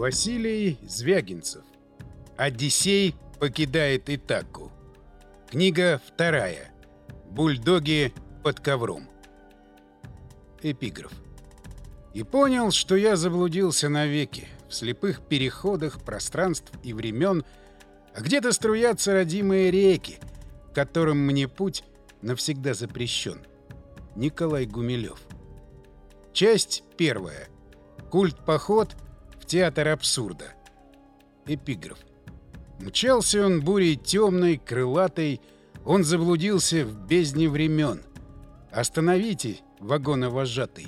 Василий Звягинцев. Одиссей покидает Итаку. Книга вторая. Бульдоги под ковром. Эпиграф. И понял, что я заблудился навеки, в слепых переходах пространств и времен, а где-то струятся родимые реки, которым мне путь навсегда запрещен. Николай Гумилев. Часть первая. Культ-поход театр абсурда. Эпиграф. Мчался он бурей темной, крылатой, он заблудился в бездне времен. Остановите, вагоновожатый,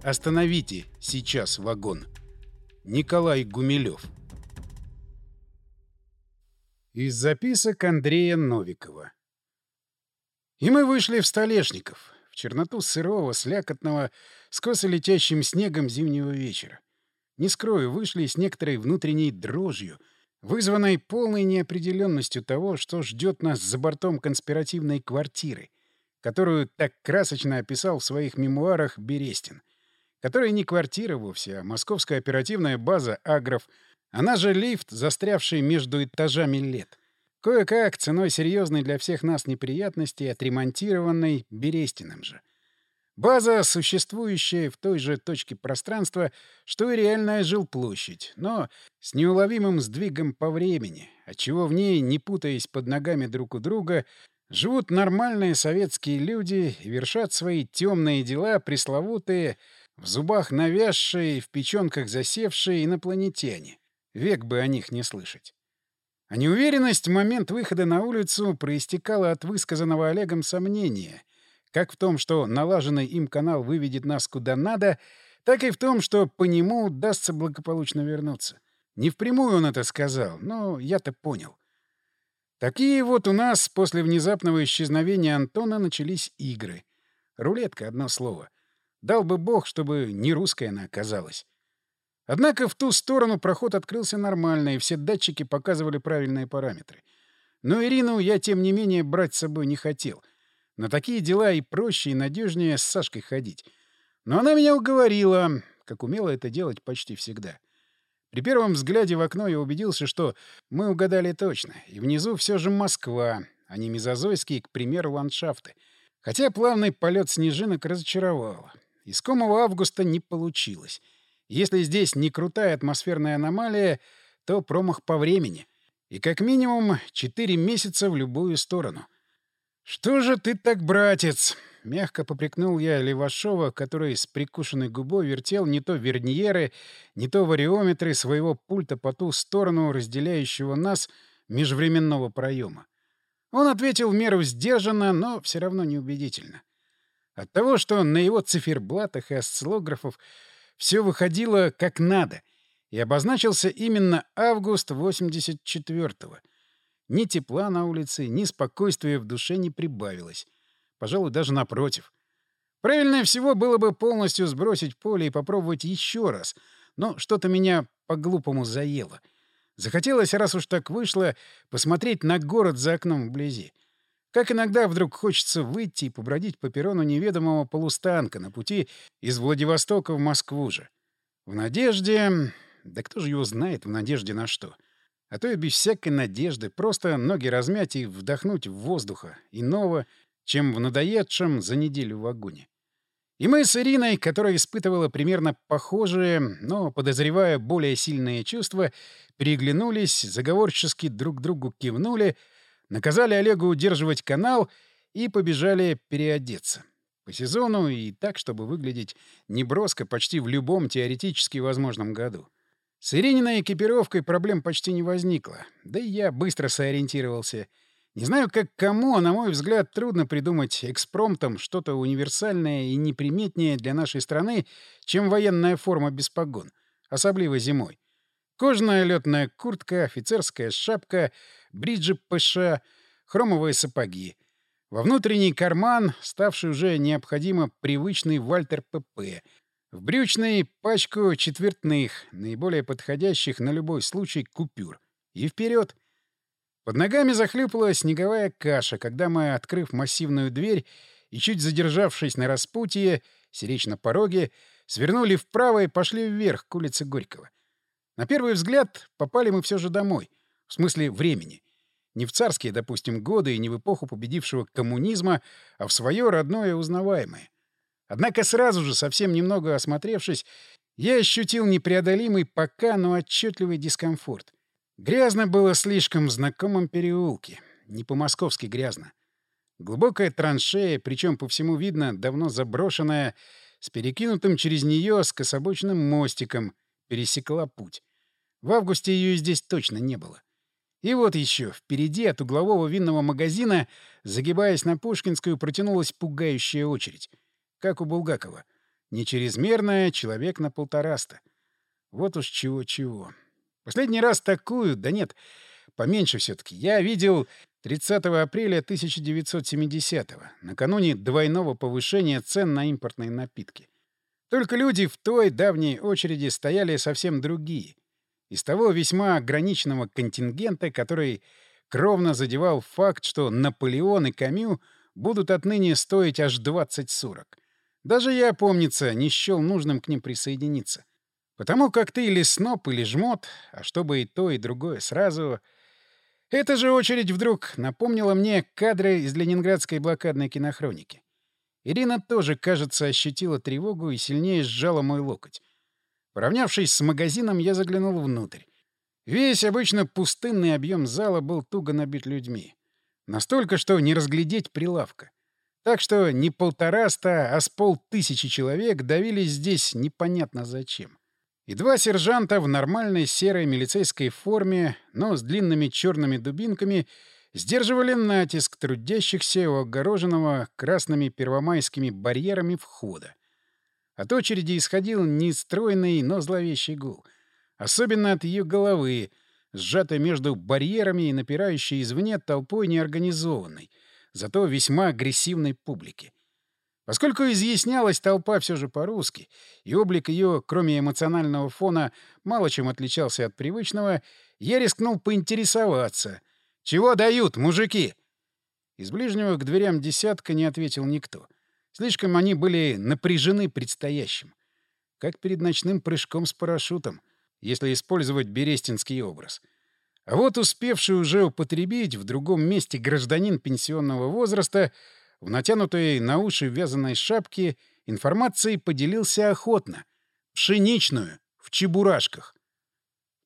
остановите сейчас вагон. Николай Гумилев. Из записок Андрея Новикова. И мы вышли в Столешников, в черноту сырого, слякотного, с косо летящим снегом зимнего вечера. Не скрою, вышли с некоторой внутренней дрожью, вызванной полной неопределенностью того, что ждет нас за бортом конспиративной квартиры, которую так красочно описал в своих мемуарах Берестин. Которая не квартира вовсе, а московская оперативная база «Агров», она же лифт, застрявший между этажами лет. Кое-как, ценой серьезной для всех нас неприятностей, отремонтированной Берестиным же — База, существующая в той же точке пространства, что и реальная жилплощадь, но с неуловимым сдвигом по времени, отчего в ней, не путаясь под ногами друг у друга, живут нормальные советские люди и вершат свои темные дела пресловутые, в зубах навязшие, в печенках засевшие инопланетяне. Век бы о них не слышать. А неуверенность в момент выхода на улицу проистекала от высказанного Олегом сомнения — как в том, что налаженный им канал выведет нас куда надо, так и в том, что по нему удастся благополучно вернуться. Не впрямую он это сказал, но я-то понял. Такие вот у нас после внезапного исчезновения Антона начались игры. Рулетка — одно слово. Дал бы бог, чтобы не русская она оказалась. Однако в ту сторону проход открылся нормально, и все датчики показывали правильные параметры. Но Ирину я, тем не менее, брать с собой не хотел — на такие дела и проще, и надежнее с Сашкой ходить. Но она меня уговорила, как умела это делать почти всегда. При первом взгляде в окно я убедился, что мы угадали точно, и внизу все же Москва, а не мезозойские, к примеру, ландшафты. Хотя плавный полет снежинок разочаровал. Искомого августа не получилось. Если здесь не крутая атмосферная аномалия, то промах по времени. И как минимум четыре месяца в любую сторону — «Что же ты так, братец?» — мягко попрекнул я Левашова, который с прикушенной губой вертел не то верниеры, не то вариометры своего пульта по ту сторону разделяющего нас межвременного проема. Он ответил в меру сдержанно, но все равно неубедительно. От того, что на его циферблатах и осциллографов все выходило как надо, и обозначился именно август 84-го — ни тепла на улице, ни спокойствия в душе не прибавилось. Пожалуй, даже напротив. Правильнее всего было бы полностью сбросить поле и попробовать еще раз, но что-то меня по-глупому заело. Захотелось, раз уж так вышло, посмотреть на город за окном вблизи. Как иногда вдруг хочется выйти и побродить по перрону неведомого полустанка на пути из Владивостока в Москву же. В надежде... Да кто же его знает, в надежде на что? А то и без всякой надежды, просто ноги размять и вдохнуть воздуха, иного, чем в надоедшем за неделю вагоне. И мы с Ириной, которая испытывала примерно похожие, но, подозревая, более сильные чувства, переглянулись, заговорчески друг другу кивнули, наказали Олегу удерживать канал и побежали переодеться. По сезону и так, чтобы выглядеть неброско почти в любом теоретически возможном году. С Ирининой экипировкой проблем почти не возникло, да и я быстро сориентировался. Не знаю, как кому, а на мой взгляд, трудно придумать экспромтом что-то универсальное и неприметнее для нашей страны, чем военная форма без погон, особливо зимой. Кожаная летная куртка, офицерская шапка, бриджи ПШ, хромовые сапоги. Во внутренний карман, ставший уже необходимо привычный Вальтер ПП — в брючной пачку четвертных, наиболее подходящих на любой случай купюр. И вперед. Под ногами захлюпала снеговая каша, когда мы, открыв массивную дверь и чуть задержавшись на распутье, сиречь на пороге, свернули вправо и пошли вверх к улице Горького. На первый взгляд попали мы все же домой. В смысле времени. Не в царские, допустим, годы и не в эпоху победившего коммунизма, а в свое родное узнаваемое. Однако сразу же, совсем немного осмотревшись, я ощутил непреодолимый пока, но отчетливый дискомфорт. Грязно было слишком в знакомом переулке. Не по-московски грязно. Глубокая траншея, причем по всему видно, давно заброшенная, с перекинутым через нее скособочным мостиком, пересекла путь. В августе ее здесь точно не было. И вот еще, впереди от углового винного магазина, загибаясь на Пушкинскую, протянулась пугающая очередь. Как у Булгакова. Не чрезмерная, человек на полтораста. Вот уж чего-чего. Последний раз такую, да нет, поменьше все таки я видел 30 апреля 1970-го, накануне двойного повышения цен на импортные напитки. Только люди в той давней очереди стояли совсем другие. Из того весьма ограниченного контингента, который кровно задевал факт, что Наполеон и Камю будут отныне стоить аж 20-40. Даже я, помнится, не счел нужным к ним присоединиться. Потому как ты или сноп, или жмот, а чтобы и то, и другое сразу... Эта же очередь вдруг напомнила мне кадры из ленинградской блокадной кинохроники. Ирина тоже, кажется, ощутила тревогу и сильнее сжала мой локоть. Поравнявшись с магазином, я заглянул внутрь. Весь обычно пустынный объем зала был туго набит людьми. Настолько, что не разглядеть прилавка. Так что не полтораста, а с полтысячи человек давились здесь непонятно зачем. И два сержанта в нормальной серой милицейской форме, но с длинными черными дубинками, сдерживали натиск трудящихся у огороженного красными первомайскими барьерами входа. От очереди исходил нестройный, но зловещий гул. Особенно от ее головы, сжатой между барьерами и напирающей извне толпой неорганизованной — зато весьма агрессивной публики. Поскольку изъяснялась толпа все же по-русски, и облик ее, кроме эмоционального фона, мало чем отличался от привычного, я рискнул поинтересоваться. «Чего дают, мужики?» Из ближнего к дверям десятка не ответил никто. Слишком они были напряжены предстоящим. Как перед ночным прыжком с парашютом, если использовать берестинский образ — а вот успевший уже употребить в другом месте гражданин пенсионного возраста в натянутой на уши вязаной шапке информацией поделился охотно. Пшеничную, в чебурашках.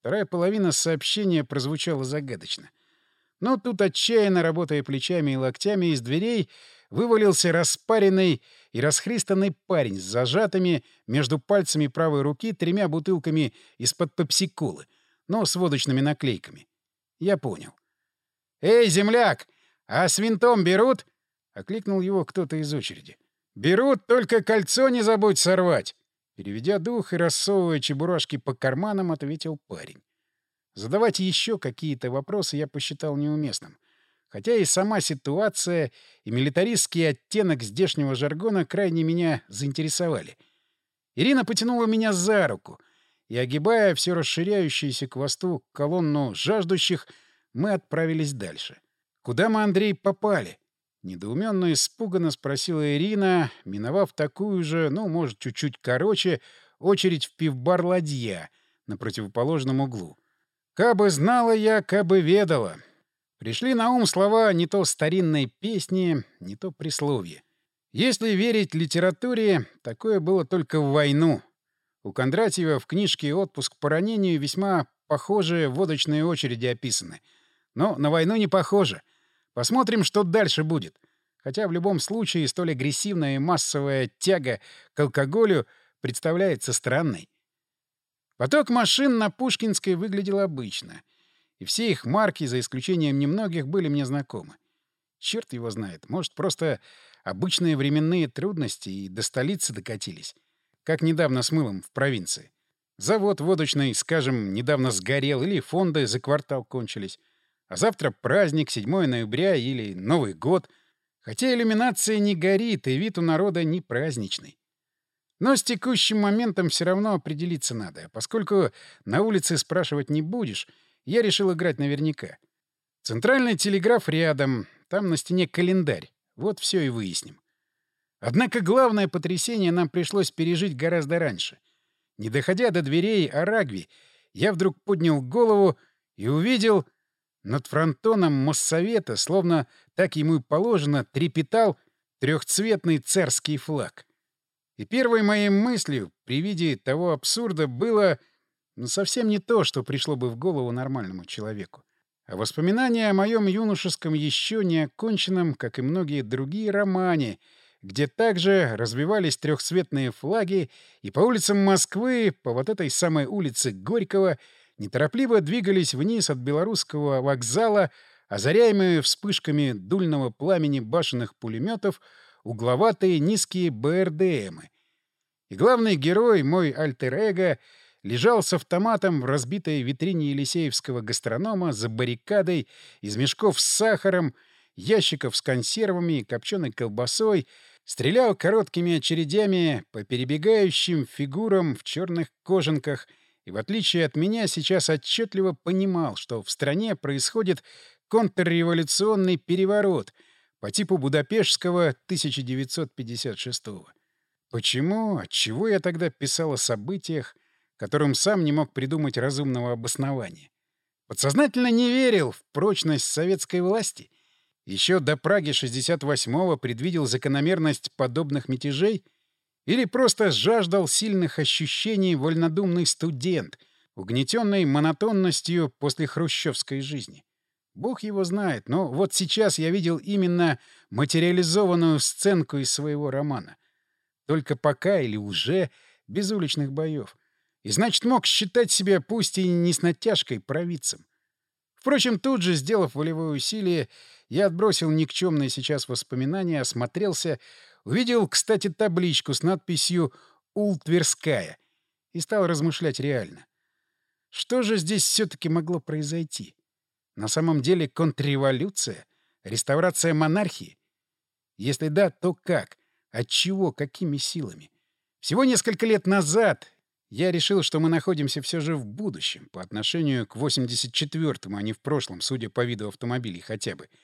Вторая половина сообщения прозвучала загадочно. Но тут, отчаянно работая плечами и локтями, из дверей вывалился распаренный и расхристанный парень с зажатыми между пальцами правой руки тремя бутылками из-под пепсиколы — но с водочными наклейками. Я понял. «Эй, земляк, а с винтом берут?» — окликнул его кто-то из очереди. «Берут, только кольцо не забудь сорвать!» Переведя дух и рассовывая чебурашки по карманам, ответил парень. Задавать еще какие-то вопросы я посчитал неуместным. Хотя и сама ситуация, и милитаристский оттенок здешнего жаргона крайне меня заинтересовали. Ирина потянула меня за руку, и, огибая все расширяющуюся к восту колонну жаждущих, мы отправились дальше. Куда мы, Андрей, попали? Недоуменно и испуганно спросила Ирина, миновав такую же, ну, может, чуть-чуть короче, очередь в пивбар «Ладья» на противоположном углу. «Кабы знала я, кабы ведала». Пришли на ум слова не то старинной песни, не то присловие. Если верить литературе, такое было только в войну, у Кондратьева в книжке «Отпуск по ранению» весьма похожие водочные очереди описаны. Но на войну не похоже. Посмотрим, что дальше будет. Хотя в любом случае столь агрессивная и массовая тяга к алкоголю представляется странной. Поток машин на Пушкинской выглядел обычно. И все их марки, за исключением немногих, были мне знакомы. Черт его знает, может, просто обычные временные трудности и до столицы докатились. Как недавно с мылом в провинции. Завод водочный, скажем, недавно сгорел, или фонды за квартал кончились. А завтра праздник, 7 ноября или Новый год. Хотя иллюминация не горит, и вид у народа не праздничный. Но с текущим моментом все равно определиться надо, поскольку на улице спрашивать не будешь, я решил играть наверняка. Центральный телеграф рядом, там на стене календарь. Вот все и выясним. Однако главное потрясение нам пришлось пережить гораздо раньше. Не доходя до дверей Арагви, я вдруг поднял голову и увидел над фронтоном Моссовета, словно так ему и положено, трепетал трехцветный царский флаг. И первой моей мыслью при виде того абсурда было ну, совсем не то, что пришло бы в голову нормальному человеку. А воспоминания о моем юношеском еще не оконченном, как и многие другие романе, где также развивались трехцветные флаги, и по улицам Москвы, по вот этой самой улице Горького, неторопливо двигались вниз от белорусского вокзала, озаряемые вспышками дульного пламени башенных пулеметов, угловатые низкие БРДМы. И главный герой, мой альтер-эго, лежал с автоматом в разбитой витрине Елисеевского гастронома за баррикадой из мешков с сахаром, ящиков с консервами, копченой колбасой, стрелял короткими очередями по перебегающим фигурам в черных кожанках и, в отличие от меня, сейчас отчетливо понимал, что в стране происходит контрреволюционный переворот по типу Будапештского 1956 -го. Почему, отчего я тогда писал о событиях, которым сам не мог придумать разумного обоснования? Подсознательно не верил в прочность советской власти. Еще до Праги 68-го предвидел закономерность подобных мятежей — или просто жаждал сильных ощущений вольнодумный студент, угнетенный монотонностью после хрущевской жизни. Бог его знает, но вот сейчас я видел именно материализованную сценку из своего романа. Только пока или уже без уличных боев. И значит, мог считать себя, пусть и не с натяжкой, провидцем. Впрочем, тут же, сделав волевое усилие, я отбросил никчемные сейчас воспоминания, осмотрелся, Увидел, кстати, табличку с надписью «Ултверская» и стал размышлять реально. Что же здесь все-таки могло произойти? На самом деле контрреволюция? Реставрация монархии? Если да, то как? От чего? Какими силами? Всего несколько лет назад я решил, что мы находимся все же в будущем по отношению к 84-му, а не в прошлом, судя по виду автомобилей хотя бы —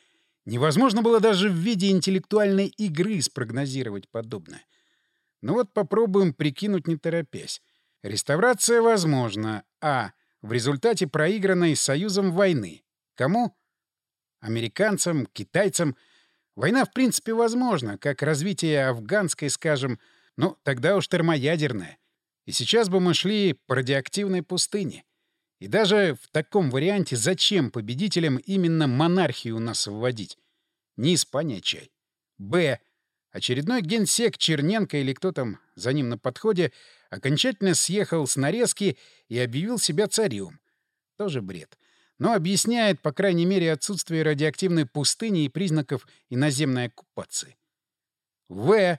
Невозможно было даже в виде интеллектуальной игры спрогнозировать подобное. Но вот попробуем прикинуть не торопясь. Реставрация возможна, а в результате проигранной Союзом войны. Кому? Американцам, китайцам. Война в принципе возможна, как развитие афганской, скажем, ну, тогда уж термоядерная. И сейчас бы мы шли по радиоактивной пустыне. И даже в таком варианте зачем победителям именно монархию нас вводить? Не Испания чай. Б. Очередной генсек Черненко или кто там за ним на подходе окончательно съехал с нарезки и объявил себя царем. Тоже бред. Но объясняет, по крайней мере, отсутствие радиоактивной пустыни и признаков иноземной оккупации. В.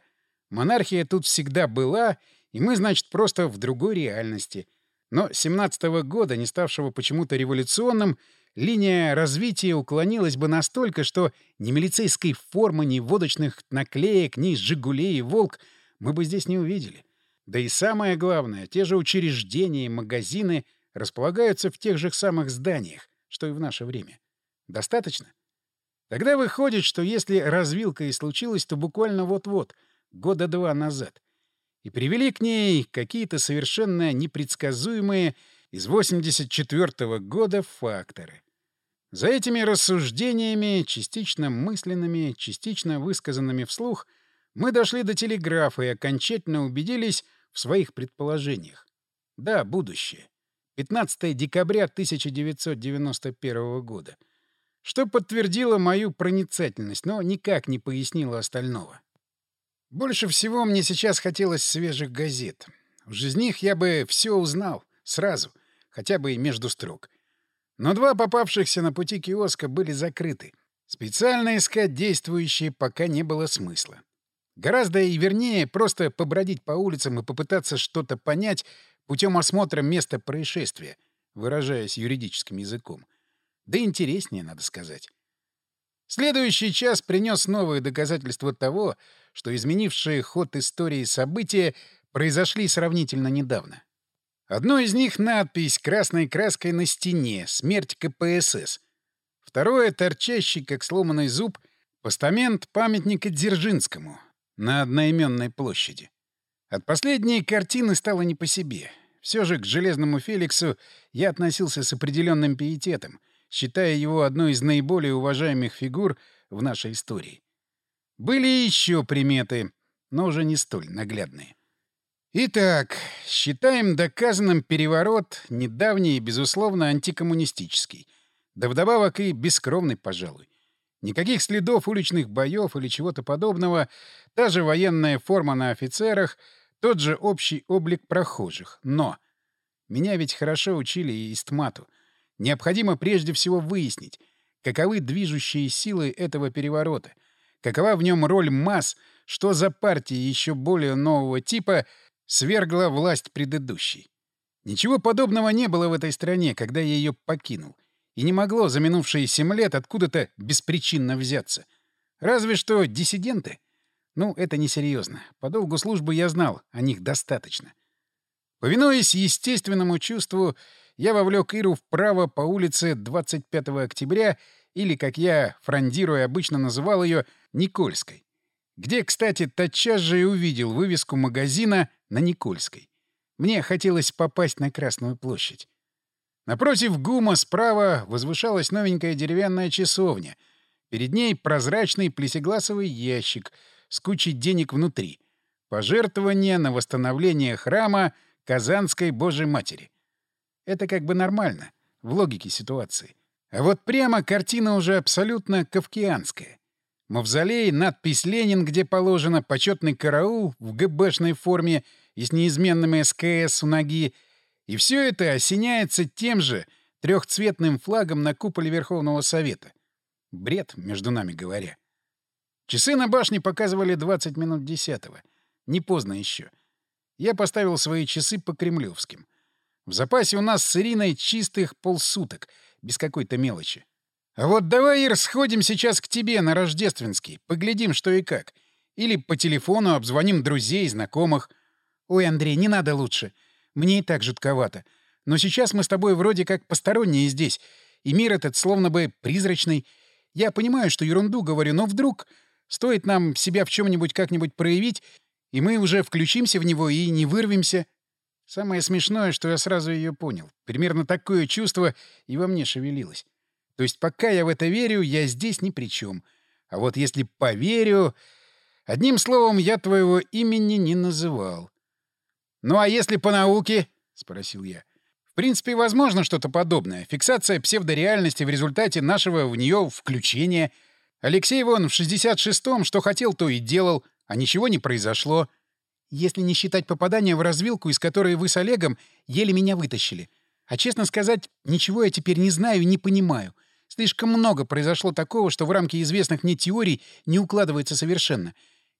Монархия тут всегда была, и мы, значит, просто в другой реальности — но 17 -го года, не ставшего почему-то революционным, линия развития уклонилась бы настолько, что ни милицейской формы, ни водочных наклеек, ни «Жигулей» и «Волк» мы бы здесь не увидели. Да и самое главное, те же учреждения и магазины располагаются в тех же самых зданиях, что и в наше время. Достаточно? Тогда выходит, что если развилка и случилась, то буквально вот-вот, года два назад и привели к ней какие-то совершенно непредсказуемые из 84 -го года факторы. За этими рассуждениями, частично мысленными, частично высказанными вслух, мы дошли до телеграфа и окончательно убедились в своих предположениях. Да, будущее. 15 декабря 1991 года. Что подтвердило мою проницательность, но никак не пояснило остального. Больше всего мне сейчас хотелось свежих газет. Уж из я бы все узнал. Сразу. Хотя бы и между строк. Но два попавшихся на пути киоска были закрыты. Специально искать действующие пока не было смысла. Гораздо и вернее просто побродить по улицам и попытаться что-то понять путем осмотра места происшествия, выражаясь юридическим языком. Да интереснее, надо сказать. Следующий час принес новые доказательства того, что изменившие ход истории события произошли сравнительно недавно. Одно из них — надпись красной краской на стене «Смерть КПСС». Второе — торчащий, как сломанный зуб, постамент памятника Дзержинскому на одноименной площади. От последней картины стало не по себе. Все же к Железному Феликсу я относился с определенным пиететом, считая его одной из наиболее уважаемых фигур в нашей истории. Были еще приметы, но уже не столь наглядные. Итак, считаем доказанным переворот, недавний и, безусловно, антикоммунистический. Да вдобавок и бескровный, пожалуй. Никаких следов уличных боев или чего-то подобного, та же военная форма на офицерах, тот же общий облик прохожих. Но меня ведь хорошо учили и истмату. Необходимо прежде всего выяснить, каковы движущие силы этого переворота, какова в нем роль масс, что за партия еще более нового типа — свергла власть предыдущей. Ничего подобного не было в этой стране, когда я ее покинул. И не могло за минувшие семь лет откуда-то беспричинно взяться. Разве что диссиденты. Ну, это несерьезно. По долгу службы я знал, о них достаточно. Повинуясь естественному чувству, я вовлек Иру вправо по улице 25 октября, или, как я, фрондируя, обычно называл ее, Никольской где, кстати, тотчас же и увидел вывеску магазина на Никольской. Мне хотелось попасть на Красную площадь. Напротив ГУМа справа возвышалась новенькая деревянная часовня. Перед ней прозрачный плесегласовый ящик с кучей денег внутри. Пожертвование на восстановление храма Казанской Божьей Матери. Это как бы нормально, в логике ситуации. А вот прямо картина уже абсолютно кавкианская. Мавзолей, надпись «Ленин», где положено, почетный караул в ГБшной форме и с неизменными СКС у ноги. И все это осеняется тем же трехцветным флагом на куполе Верховного Совета. Бред, между нами говоря. Часы на башне показывали 20 минут десятого. Не поздно еще. Я поставил свои часы по кремлевским. В запасе у нас с Ириной чистых полсуток, без какой-то мелочи. Вот давай, Ир, сходим сейчас к тебе на Рождественский, поглядим, что и как. Или по телефону обзвоним друзей, знакомых. Ой, Андрей, не надо лучше. Мне и так жутковато. Но сейчас мы с тобой вроде как посторонние здесь, и мир этот словно бы призрачный. Я понимаю, что ерунду говорю, но вдруг стоит нам себя в чем-нибудь как-нибудь проявить, и мы уже включимся в него и не вырвемся. Самое смешное, что я сразу ее понял. Примерно такое чувство и во мне шевелилось. То есть пока я в это верю, я здесь ни при чем. А вот если поверю... Одним словом, я твоего имени не называл. «Ну а если по науке?» — спросил я. «В принципе, возможно что-то подобное. Фиксация псевдореальности в результате нашего в нее включения. Алексей вон в 66-м что хотел, то и делал, а ничего не произошло. Если не считать попадания в развилку, из которой вы с Олегом еле меня вытащили. А честно сказать, ничего я теперь не знаю и не понимаю. Слишком много произошло такого, что в рамки известных мне теорий не укладывается совершенно.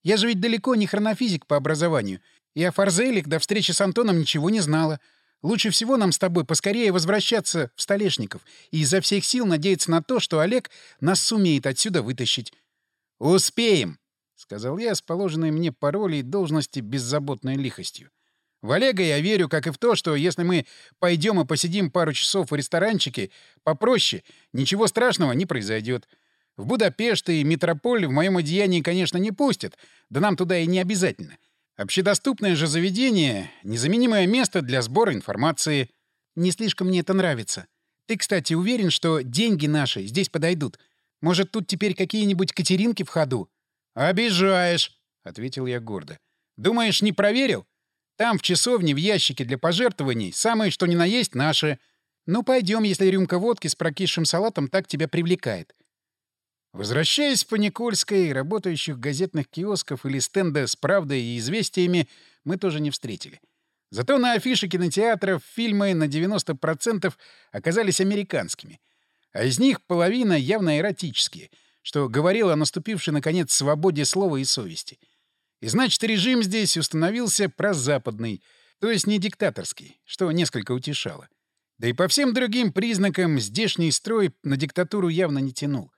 Я же ведь далеко не хронофизик по образованию. И о Фарзелик до встречи с Антоном ничего не знала. Лучше всего нам с тобой поскорее возвращаться в Столешников и изо всех сил надеяться на то, что Олег нас сумеет отсюда вытащить. «Успеем!» — сказал я с положенной мне паролей должности беззаботной лихостью. В Олега я верю, как и в то, что если мы пойдем и посидим пару часов в ресторанчике, попроще, ничего страшного не произойдет. В Будапешт и метрополь в моем одеянии, конечно, не пустят, да нам туда и не обязательно. Общедоступное же заведение — незаменимое место для сбора информации. Не слишком мне это нравится. Ты, кстати, уверен, что деньги наши здесь подойдут? Может, тут теперь какие-нибудь Катеринки в ходу? — Обижаешь, — ответил я гордо. — Думаешь, не проверил? Там, в часовне, в ящике для пожертвований, самые что ни на есть наши. Ну, пойдем, если рюмка водки с прокисшим салатом так тебя привлекает. Возвращаясь по Никольской, работающих газетных киосков или стенда с правдой и известиями мы тоже не встретили. Зато на афише кинотеатров фильмы на 90% оказались американскими. А из них половина явно эротические, что говорило о наступившей, наконец, свободе слова и совести — и значит, режим здесь установился прозападный, то есть не диктаторский, что несколько утешало. Да и по всем другим признакам здешний строй на диктатуру явно не тянул.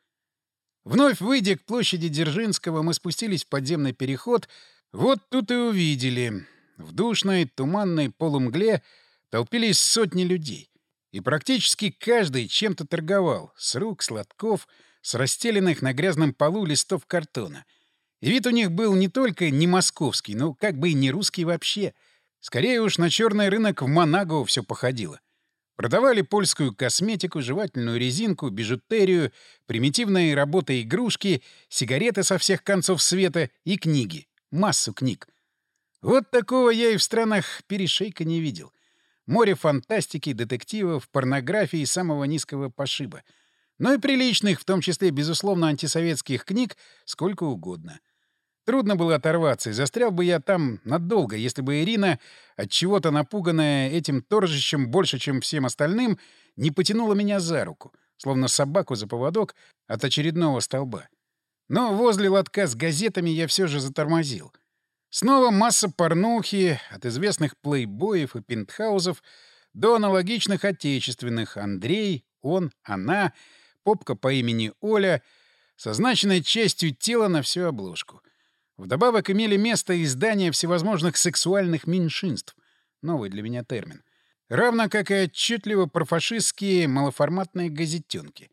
Вновь выйдя к площади Дзержинского, мы спустились в подземный переход. Вот тут и увидели. В душной, туманной полумгле толпились сотни людей. И практически каждый чем-то торговал. С рук, с лотков, с расстеленных на грязном полу листов картона — и вид у них был не только не московский, но как бы и не русский вообще. Скорее уж на черный рынок в Монаго все походило. Продавали польскую косметику, жевательную резинку, бижутерию, примитивные работы игрушки, сигареты со всех концов света и книги. Массу книг. Вот такого я и в странах перешейка не видел. Море фантастики, детективов, порнографии самого низкого пошиба. Но и приличных, в том числе, безусловно, антисоветских книг, сколько угодно. Трудно было оторваться, и застрял бы я там надолго, если бы Ирина, от чего то напуганная этим торжищем больше, чем всем остальным, не потянула меня за руку, словно собаку за поводок от очередного столба. Но возле лотка с газетами я все же затормозил. Снова масса порнухи, от известных плейбоев и пентхаузов до аналогичных отечественных «Андрей», «Он», «Она», попка по имени Оля, со значенной частью тела на всю обложку. Вдобавок имели место издания всевозможных сексуальных меньшинств. Новый для меня термин. Равно как и отчетливо профашистские малоформатные газетенки.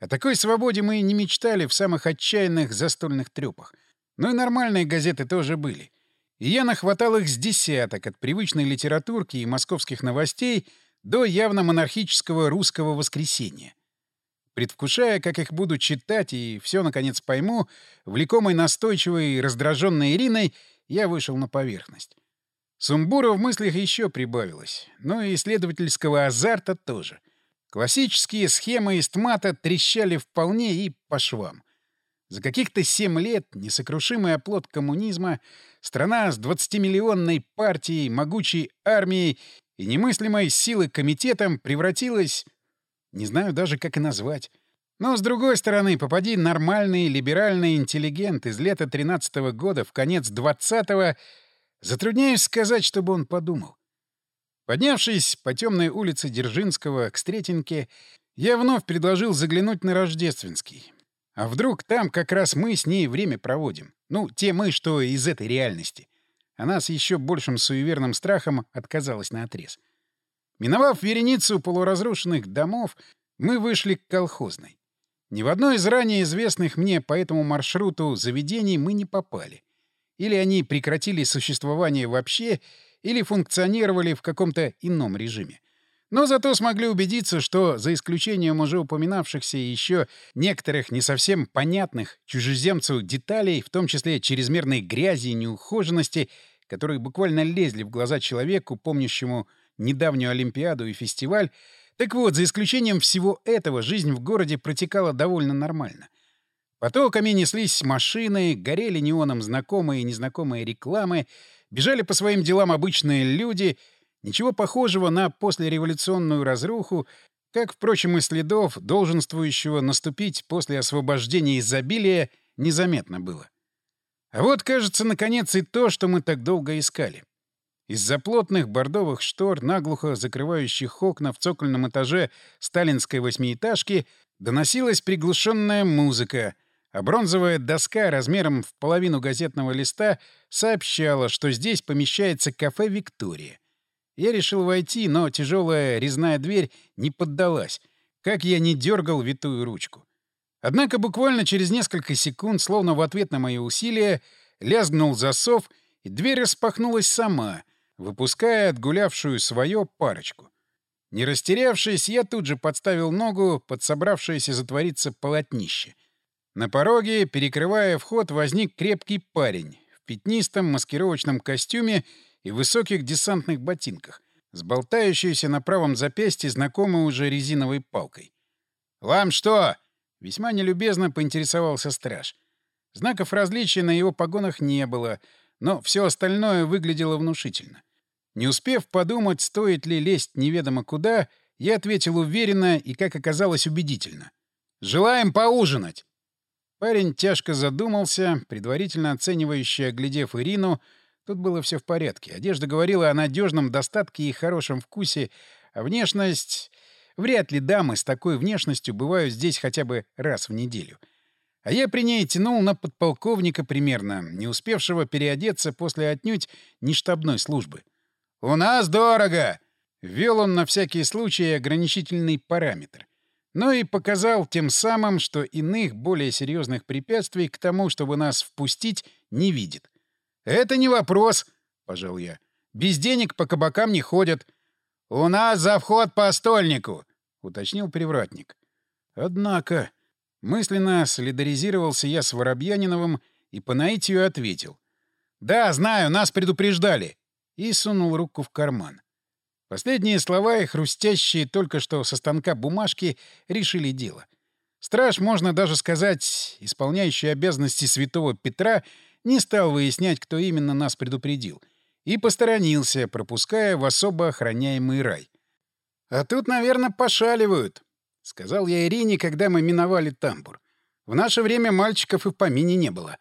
О такой свободе мы не мечтали в самых отчаянных застольных трёпах. Но и нормальные газеты тоже были. И я нахватал их с десяток от привычной литературки и московских новостей до явно монархического русского воскресенья. Предвкушая, как их буду читать, и все наконец пойму, влекомой настойчивой и раздраженной Ириной, я вышел на поверхность. Сумбура в мыслях еще прибавилось, но и исследовательского азарта тоже. Классические схемы из тмата трещали вполне и по швам. За каких-то семь лет несокрушимый оплот коммунизма, страна с 20-миллионной партией, могучей армией и немыслимой силой комитетом превратилась не знаю даже, как и назвать. Но, с другой стороны, попади нормальный либеральный интеллигент из лета 13-го года в конец 20-го, затрудняюсь сказать, чтобы он подумал. Поднявшись по темной улице Дзержинского к Стретенке, я вновь предложил заглянуть на Рождественский. А вдруг там как раз мы с ней время проводим? Ну, те мы, что из этой реальности. Она с еще большим суеверным страхом отказалась на отрез. Миновав вереницу полуразрушенных домов, мы вышли к колхозной. Ни в одно из ранее известных мне по этому маршруту заведений мы не попали. Или они прекратили существование вообще, или функционировали в каком-то ином режиме. Но зато смогли убедиться, что, за исключением уже упоминавшихся еще некоторых не совсем понятных чужеземцу деталей, в том числе чрезмерной грязи и неухоженности, которые буквально лезли в глаза человеку, помнящему недавнюю Олимпиаду и фестиваль. Так вот, за исключением всего этого, жизнь в городе протекала довольно нормально. Потоками неслись машины, горели неоном знакомые и незнакомые рекламы, бежали по своим делам обычные люди. Ничего похожего на послереволюционную разруху, как, впрочем, и следов, долженствующего наступить после освобождения изобилия, незаметно было. А вот, кажется, наконец и то, что мы так долго искали. Из-за плотных бордовых штор, наглухо закрывающих окна в цокольном этаже сталинской восьмиэтажки, доносилась приглушенная музыка, а бронзовая доска размером в половину газетного листа сообщала, что здесь помещается кафе «Виктория». Я решил войти, но тяжелая резная дверь не поддалась, как я не дергал витую ручку. Однако буквально через несколько секунд, словно в ответ на мои усилия, лязгнул засов, и дверь распахнулась сама — выпуская отгулявшую свое парочку. Не растерявшись, я тут же подставил ногу под собравшееся затвориться полотнище. На пороге, перекрывая вход, возник крепкий парень в пятнистом маскировочном костюме и высоких десантных ботинках, с болтающейся на правом запястье знакомой уже резиновой палкой. «Вам что?» — весьма нелюбезно поинтересовался страж. Знаков различия на его погонах не было — но все остальное выглядело внушительно. Не успев подумать, стоит ли лезть неведомо куда, я ответил уверенно и, как оказалось, убедительно. «Желаем поужинать!» Парень тяжко задумался, предварительно оценивающе оглядев Ирину. Тут было все в порядке. Одежда говорила о надежном достатке и хорошем вкусе, а внешность... Вряд ли дамы с такой внешностью бывают здесь хотя бы раз в неделю — а я при ней тянул на подполковника примерно, не успевшего переодеться после отнюдь нештабной службы. «У нас дорого!» — ввел он на всякий случай ограничительный параметр. Но и показал тем самым, что иных, более серьезных препятствий к тому, чтобы нас впустить, не видит. «Это не вопрос», — пожал я. Без денег по кабакам не ходят. — У нас за вход по стольнику, — уточнил привратник. Однако мысленно солидаризировался я с Воробьяниновым и по наитию ответил. — Да, знаю, нас предупреждали. И сунул руку в карман. Последние слова и хрустящие только что со станка бумажки решили дело. Страж, можно даже сказать, исполняющий обязанности святого Петра, не стал выяснять, кто именно нас предупредил, и посторонился, пропуская в особо охраняемый рай. «А тут, наверное, пошаливают», — сказал я Ирине, когда мы миновали тамбур. «В наше время мальчиков и в помине не было».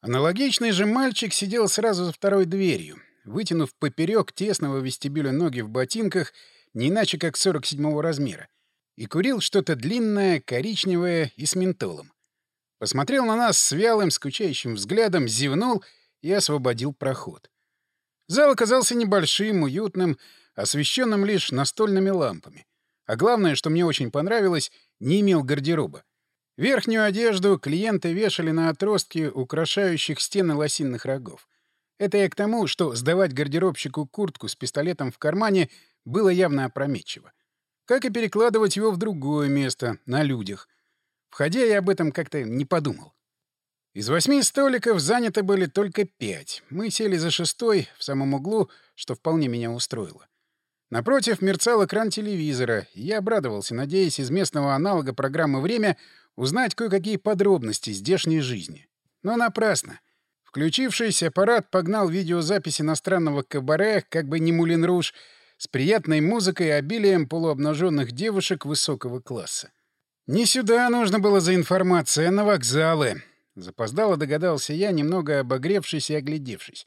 Аналогичный же мальчик сидел сразу за второй дверью, вытянув поперек тесного вестибюля ноги в ботинках, не иначе как 47-го размера и курил что-то длинное, коричневое и с ментолом. Посмотрел на нас с вялым, скучающим взглядом, зевнул и освободил проход. Зал оказался небольшим, уютным, освещенным лишь настольными лампами. А главное, что мне очень понравилось, не имел гардероба. Верхнюю одежду клиенты вешали на отростки, украшающих стены лосиных рогов. Это я к тому, что сдавать гардеробщику куртку с пистолетом в кармане было явно опрометчиво как и перекладывать его в другое место, на людях. Входя, я об этом как-то не подумал. Из восьми столиков заняты были только пять. Мы сели за шестой, в самом углу, что вполне меня устроило. Напротив мерцал экран телевизора, и я обрадовался, надеясь из местного аналога программы «Время» узнать кое-какие подробности здешней жизни. Но напрасно. Включившийся аппарат погнал видеозапись иностранного кабаре, как бы не Мулин Руж, с приятной музыкой и обилием полуобнаженных девушек высокого класса. «Не сюда нужно было за информацией, а на вокзалы», — запоздало догадался я, немного обогревшись и оглядевшись.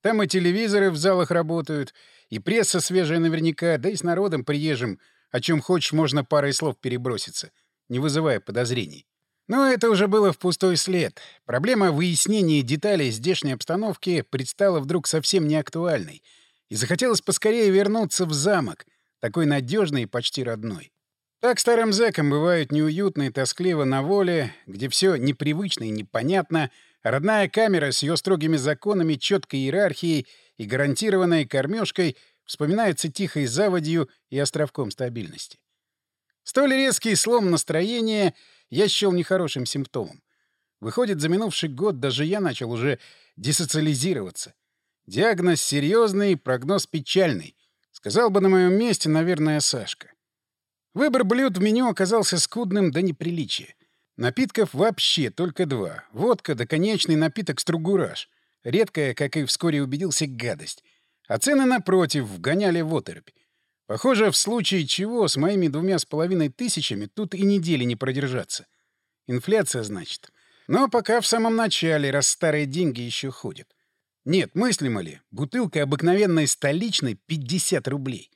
«Там и телевизоры в залах работают, и пресса свежая наверняка, да и с народом приезжим, о чем хочешь можно парой слов переброситься, не вызывая подозрений». Но это уже было в пустой след. Проблема выяснения деталей здешней обстановки предстала вдруг совсем неактуальной — и захотелось поскорее вернуться в замок, такой надежный и почти родной. Так старым зэкам бывает неуютно и тоскливо на воле, где все непривычно и непонятно, родная камера с ее строгими законами, четкой иерархией и гарантированной кормежкой вспоминается тихой заводью и островком стабильности. Столь резкий слом настроения я счел нехорошим симптомом. Выходит, за минувший год даже я начал уже десоциализироваться — Диагноз серьезный, прогноз печальный. Сказал бы на моем месте, наверное, Сашка. Выбор блюд в меню оказался скудным до неприличия. Напитков вообще только два. Водка да конечный напиток стругураж. Редкая, как и вскоре убедился, гадость. А цены, напротив, вгоняли в оторопь. Похоже, в случае чего с моими двумя с половиной тысячами тут и недели не продержаться. Инфляция, значит. Но пока в самом начале, раз старые деньги еще ходят. Нет, мыслимо ли, бутылка обыкновенной столичной — 50 рублей.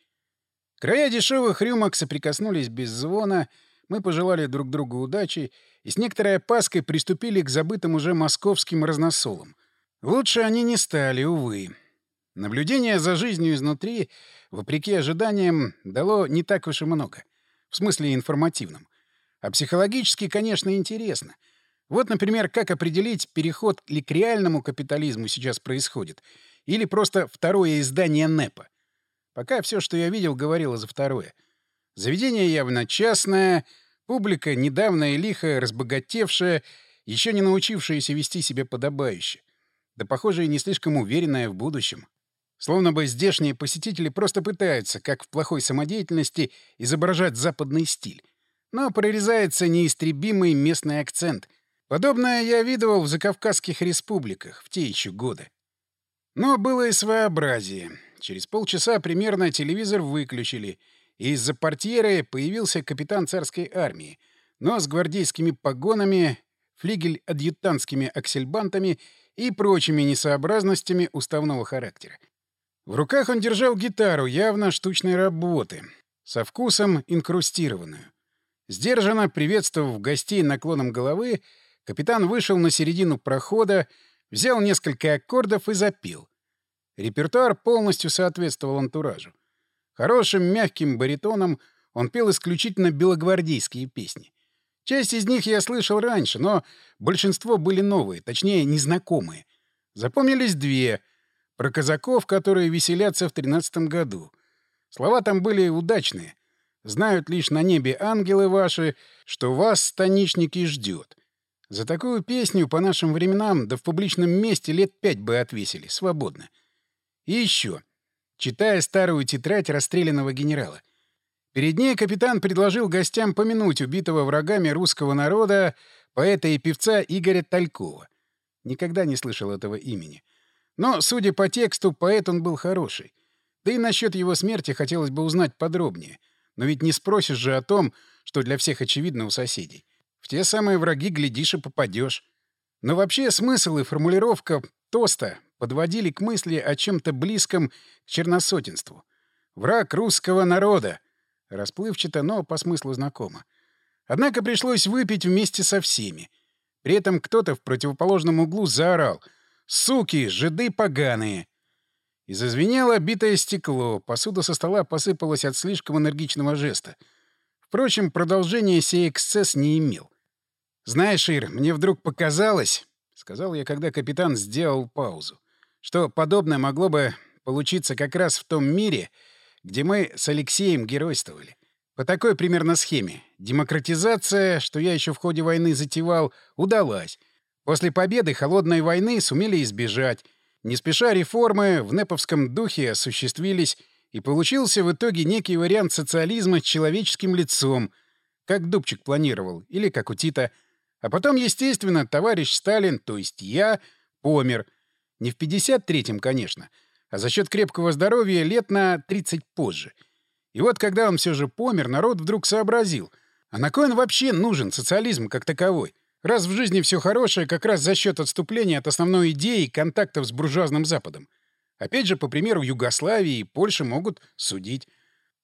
Края дешевых рюмок соприкоснулись без звона, мы пожелали друг другу удачи и с некоторой опаской приступили к забытым уже московским разносолам. Лучше они не стали, увы. Наблюдение за жизнью изнутри, вопреки ожиданиям, дало не так уж и много. В смысле информативном. А психологически, конечно, интересно — вот, например, как определить, переход ли к реальному капитализму сейчас происходит, или просто второе издание НЭПа. Пока все, что я видел, говорило за второе. Заведение явно частное, публика недавно и лихо разбогатевшая, еще не научившаяся вести себя подобающе. Да, похоже, и не слишком уверенная в будущем. Словно бы здешние посетители просто пытаются, как в плохой самодеятельности, изображать западный стиль. Но прорезается неистребимый местный акцент — Подобное я видывал в закавказских республиках в те еще годы. Но было и своеобразие. Через полчаса примерно телевизор выключили, и из-за портьеры появился капитан царской армии, но с гвардейскими погонами, флигель-адъютантскими аксельбантами и прочими несообразностями уставного характера. В руках он держал гитару явно штучной работы, со вкусом инкрустированную. Сдержанно приветствовав гостей наклоном головы, Капитан вышел на середину прохода, взял несколько аккордов и запил. Репертуар полностью соответствовал антуражу. Хорошим мягким баритоном он пел исключительно белогвардейские песни. Часть из них я слышал раньше, но большинство были новые, точнее, незнакомые. Запомнились две. про казаков, которые веселятся в тринадцатом году. Слова там были удачные. Знают лишь на небе ангелы ваши, что вас, станичники, ждет. За такую песню по нашим временам да в публичном месте лет пять бы отвесили, свободно. И еще. Читая старую тетрадь расстрелянного генерала. Перед ней капитан предложил гостям помянуть убитого врагами русского народа поэта и певца Игоря Талькова. Никогда не слышал этого имени. Но, судя по тексту, поэт он был хороший. Да и насчет его смерти хотелось бы узнать подробнее. Но ведь не спросишь же о том, что для всех очевидно у соседей. В те самые враги, глядишь, и попадешь. Но вообще смысл и формулировка тоста подводили к мысли о чем-то близком к черносотенству. «Враг русского народа!» Расплывчато, но по смыслу знакомо. Однако пришлось выпить вместе со всеми. При этом кто-то в противоположном углу заорал «Суки, жиды поганые!» И зазвенело битое стекло, посуда со стола посыпалась от слишком энергичного жеста. Впрочем, продолжения сей эксцесс не имел. «Знаешь, Ир, мне вдруг показалось, — сказал я, когда капитан сделал паузу, — что подобное могло бы получиться как раз в том мире, где мы с Алексеем геройствовали. По такой примерно схеме. Демократизация, что я еще в ходе войны затевал, удалась. После победы холодной войны сумели избежать. Не спеша реформы в неповском духе осуществились, и получился в итоге некий вариант социализма с человеческим лицом, как Дубчик планировал, или как у Тита. А потом, естественно, товарищ Сталин, то есть я, помер. Не в 53-м, конечно, а за счет крепкого здоровья лет на 30 позже — и вот когда он все же помер, народ вдруг сообразил. А на кой он вообще нужен, социализм как таковой? Раз в жизни все хорошее как раз за счет отступления от основной идеи контактов с буржуазным Западом. Опять же, по примеру Югославии и Польши могут судить.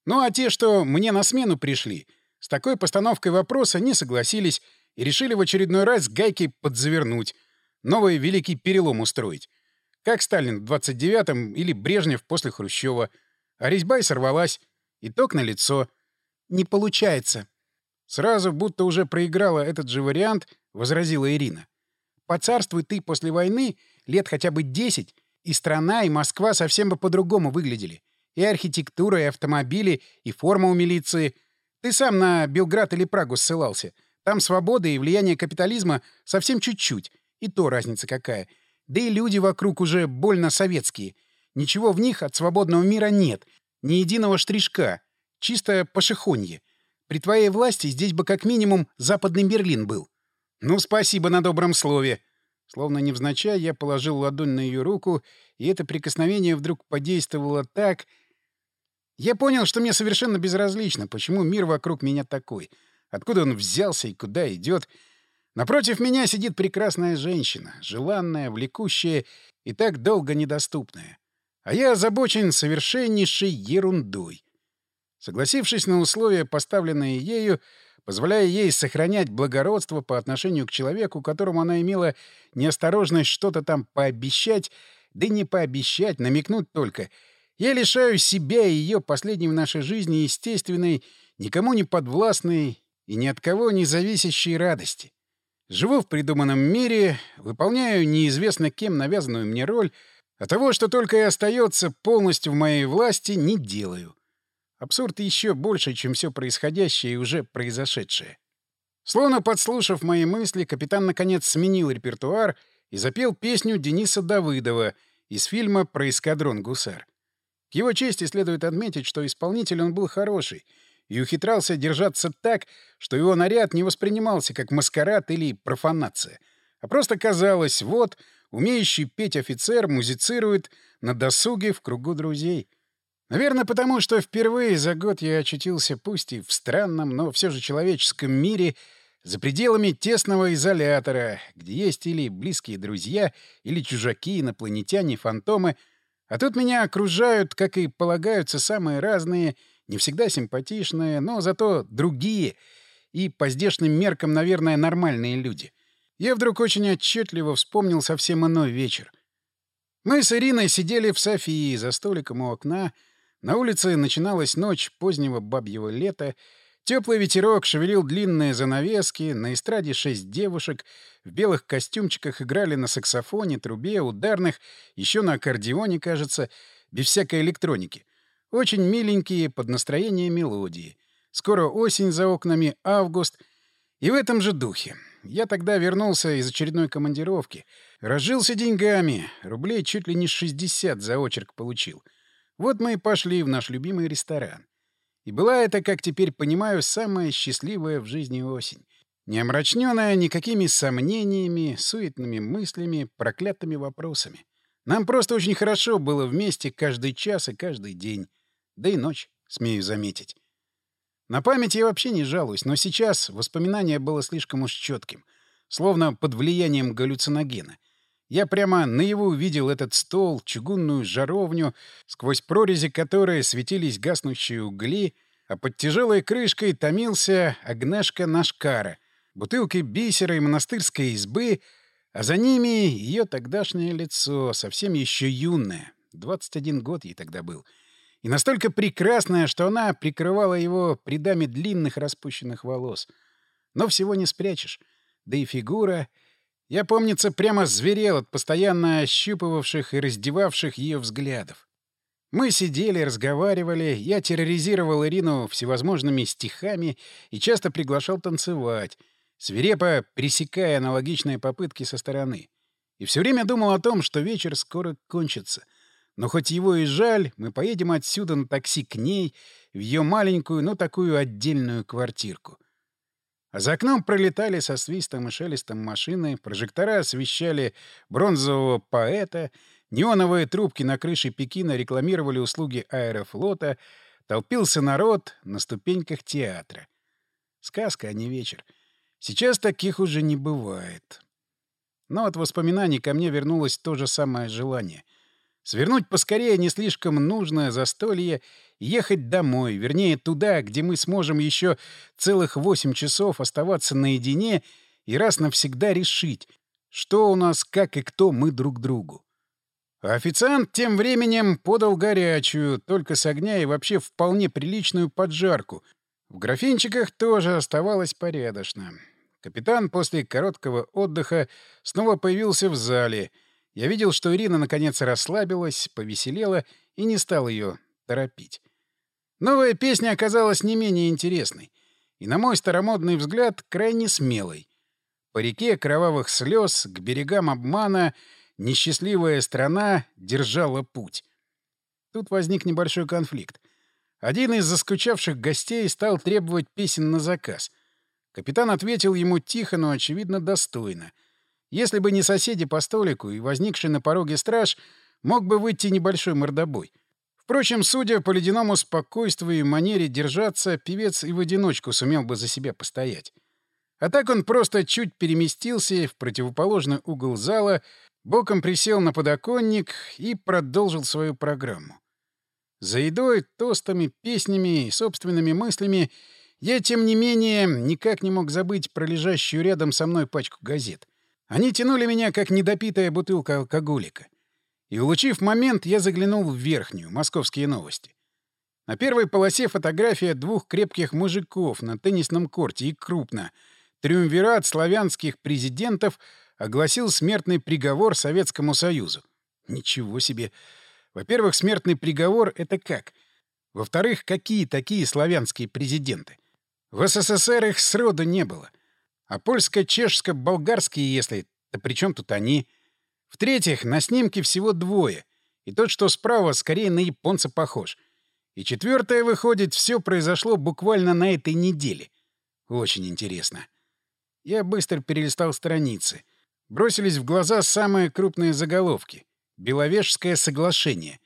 Ну а те, что мне на смену пришли, с такой постановкой вопроса не согласились и решили в очередной раз гайки подзавернуть, новый великий перелом устроить. Как Сталин в 29-м или Брежнев после Хрущева. А резьба и сорвалась. Итог на лицо. Не получается. Сразу, будто уже проиграла этот же вариант, возразила Ирина. Поцарствуй ты после войны лет хотя бы 10, и страна, и Москва совсем бы по-другому выглядели. И архитектура, и автомобили, и форма у милиции. Ты сам на Белград или Прагу ссылался. Там свобода и влияние капитализма совсем чуть-чуть. И то разница какая. Да и люди вокруг уже больно советские. Ничего в них от свободного мира нет, ни единого штришка. Чисто пошехонье. При твоей власти здесь бы как минимум западный Берлин был. Ну, спасибо на добром слове. Словно невзначай, я положил ладонь на ее руку, и это прикосновение вдруг подействовало так... Я понял, что мне совершенно безразлично, почему мир вокруг меня такой, откуда он взялся и куда идет. Напротив меня сидит прекрасная женщина, желанная, влекущая и так долго недоступная. А я озабочен совершеннейшей ерундой. Согласившись на условия, поставленные ею, позволяя ей сохранять благородство по отношению к человеку, которому она имела неосторожность что-то там пообещать, да не пообещать, намекнуть только, я лишаю себя и ее последней в нашей жизни естественной, никому не подвластной и ни от кого не зависящей радости. Живу в придуманном мире, выполняю неизвестно кем навязанную мне роль — а того, что только и остается полностью в моей власти, не делаю. Абсурд еще больше, чем все происходящее и уже произошедшее. Словно подслушав мои мысли, капитан наконец сменил репертуар и запел песню Дениса Давыдова из фильма про эскадрон «Гусар». К его чести следует отметить, что исполнитель он был хороший и ухитрялся держаться так, что его наряд не воспринимался как маскарад или профанация, а просто казалось, вот — Умеющий петь офицер музицирует на досуге в кругу друзей. Наверное, потому что впервые за год я очутился пусть и в странном, но все же человеческом мире, за пределами тесного изолятора, где есть или близкие друзья, или чужаки, инопланетяне, фантомы, а тут меня окружают, как и полагаются, самые разные, не всегда симпатичные, но зато другие и по здешним меркам, наверное, нормальные люди — я вдруг очень отчетливо вспомнил совсем иной вечер. Мы с Ириной сидели в Софии за столиком у окна. На улице начиналась ночь позднего бабьего лета. Теплый ветерок шевелил длинные занавески, на эстраде шесть девушек в белых костюмчиках играли на саксофоне, трубе, ударных, еще на аккордеоне, кажется, без всякой электроники. Очень миленькие под настроение мелодии. Скоро осень за окнами, август. И в этом же духе. Я тогда вернулся из очередной командировки. Разжился деньгами. Рублей чуть ли не 60 за очерк получил. Вот мы и пошли в наш любимый ресторан. И была это, как теперь понимаю, самая счастливая в жизни осень. Не омрачненная никакими сомнениями, суетными мыслями, проклятыми вопросами. Нам просто очень хорошо было вместе каждый час и каждый день. Да и ночь, смею заметить. На память я вообще не жалуюсь, но сейчас воспоминание было слишком уж четким, словно под влиянием галлюциногена. Я прямо наяву увидел этот стол, чугунную жаровню, сквозь прорези которой светились гаснущие угли, а под тяжелой крышкой томился Агнешка Нашкара, бутылки бисера и монастырской избы, а за ними ее тогдашнее лицо, совсем еще юное, 21 год ей тогда был, и настолько прекрасное, что она прикрывала его придами длинных распущенных волос. Но всего не спрячешь. Да и фигура... Я, помнится, прямо зверел от постоянно ощупывавших и раздевавших ее взглядов. Мы сидели, разговаривали, я терроризировал Ирину всевозможными стихами и часто приглашал танцевать, свирепо пресекая аналогичные попытки со стороны. И все время думал о том, что вечер скоро кончится. Но хоть его и жаль, мы поедем отсюда на такси к ней, в ее маленькую, но такую отдельную квартирку. А за окном пролетали со свистом и шелестом машины, прожектора освещали бронзового поэта, неоновые трубки на крыше Пекина рекламировали услуги аэрофлота, толпился народ на ступеньках театра. Сказка, а не вечер. Сейчас таких уже не бывает. Но от воспоминаний ко мне вернулось то же самое желание — Свернуть поскорее не слишком нужное застолье и ехать домой, вернее, туда, где мы сможем еще целых восемь часов оставаться наедине и раз навсегда решить, что у нас, как и кто мы друг другу. Официант тем временем подал горячую, только с огня и вообще вполне приличную поджарку. В графинчиках тоже оставалось порядочно. Капитан после короткого отдыха снова появился в зале — я видел, что Ирина наконец расслабилась, повеселела и не стал ее торопить. Новая песня оказалась не менее интересной и, на мой старомодный взгляд, крайне смелой. По реке кровавых слез, к берегам обмана, несчастливая страна держала путь. Тут возник небольшой конфликт. Один из заскучавших гостей стал требовать песен на заказ. Капитан ответил ему тихо, но, очевидно, достойно — если бы не соседи по столику и возникший на пороге страж, мог бы выйти небольшой мордобой. Впрочем, судя по ледяному спокойствию и манере держаться, певец и в одиночку сумел бы за себя постоять. А так он просто чуть переместился в противоположный угол зала, боком присел на подоконник и продолжил свою программу. За едой, тостами, песнями и собственными мыслями я, тем не менее, никак не мог забыть про лежащую рядом со мной пачку газет — они тянули меня, как недопитая бутылка алкоголика. И, улучив момент, я заглянул в верхнюю, московские новости. На первой полосе фотография двух крепких мужиков на теннисном корте и крупно. Триумвират славянских президентов огласил смертный приговор Советскому Союзу. Ничего себе! Во-первых, смертный приговор — это как? Во-вторых, какие такие славянские президенты? В СССР их сроду не было — а польско-чешско-болгарские, если... Да при чем тут они? В-третьих, на снимке всего двое. И тот, что справа, скорее на японца похож. И четвертое, выходит, все произошло буквально на этой неделе. Очень интересно. Я быстро перелистал страницы. Бросились в глаза самые крупные заголовки. «Беловежское соглашение».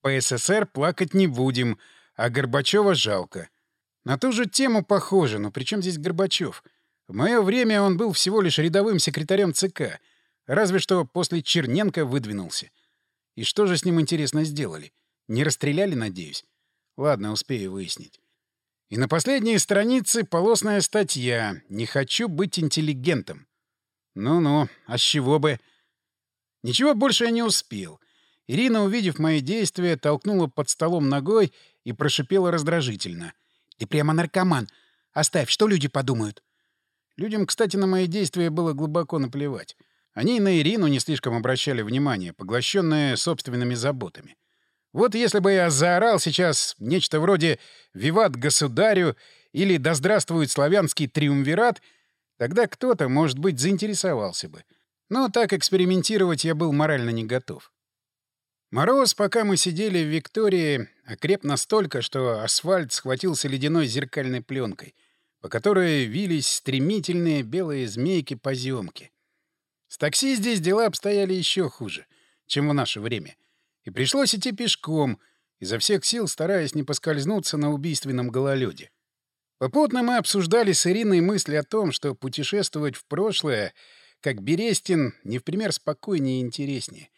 «По СССР плакать не будем», а Горбачева жалко. На ту же тему похоже, но при чем здесь Горбачев? В мое время он был всего лишь рядовым секретарем ЦК, разве что после Черненко выдвинулся. И что же с ним, интересно, сделали? Не расстреляли, надеюсь? Ладно, успею выяснить. И на последней странице полосная статья «Не хочу быть интеллигентом». Ну-ну, а с чего бы? Ничего больше я не успел. Ирина, увидев мои действия, толкнула под столом ногой и прошипела раздражительно. «Ты прямо наркоман. Оставь, что люди подумают?» Людям, кстати, на мои действия было глубоко наплевать. Они и на Ирину не слишком обращали внимание, поглощенные собственными заботами. Вот если бы я заорал сейчас нечто вроде «Виват государю» или «Да здравствует славянский триумвират», тогда кто-то, может быть, заинтересовался бы. Но так экспериментировать я был морально не готов. Мороз, пока мы сидели в Виктории, окреп настолько, что асфальт схватился ледяной зеркальной пленкой, по которой вились стремительные белые змейки-поземки. С такси здесь дела обстояли еще хуже, чем в наше время. И пришлось идти пешком, изо всех сил стараясь не поскользнуться на убийственном гололеде. Попутно мы обсуждали с Ириной мысли о том, что путешествовать в прошлое, как Берестин, не в пример спокойнее и интереснее.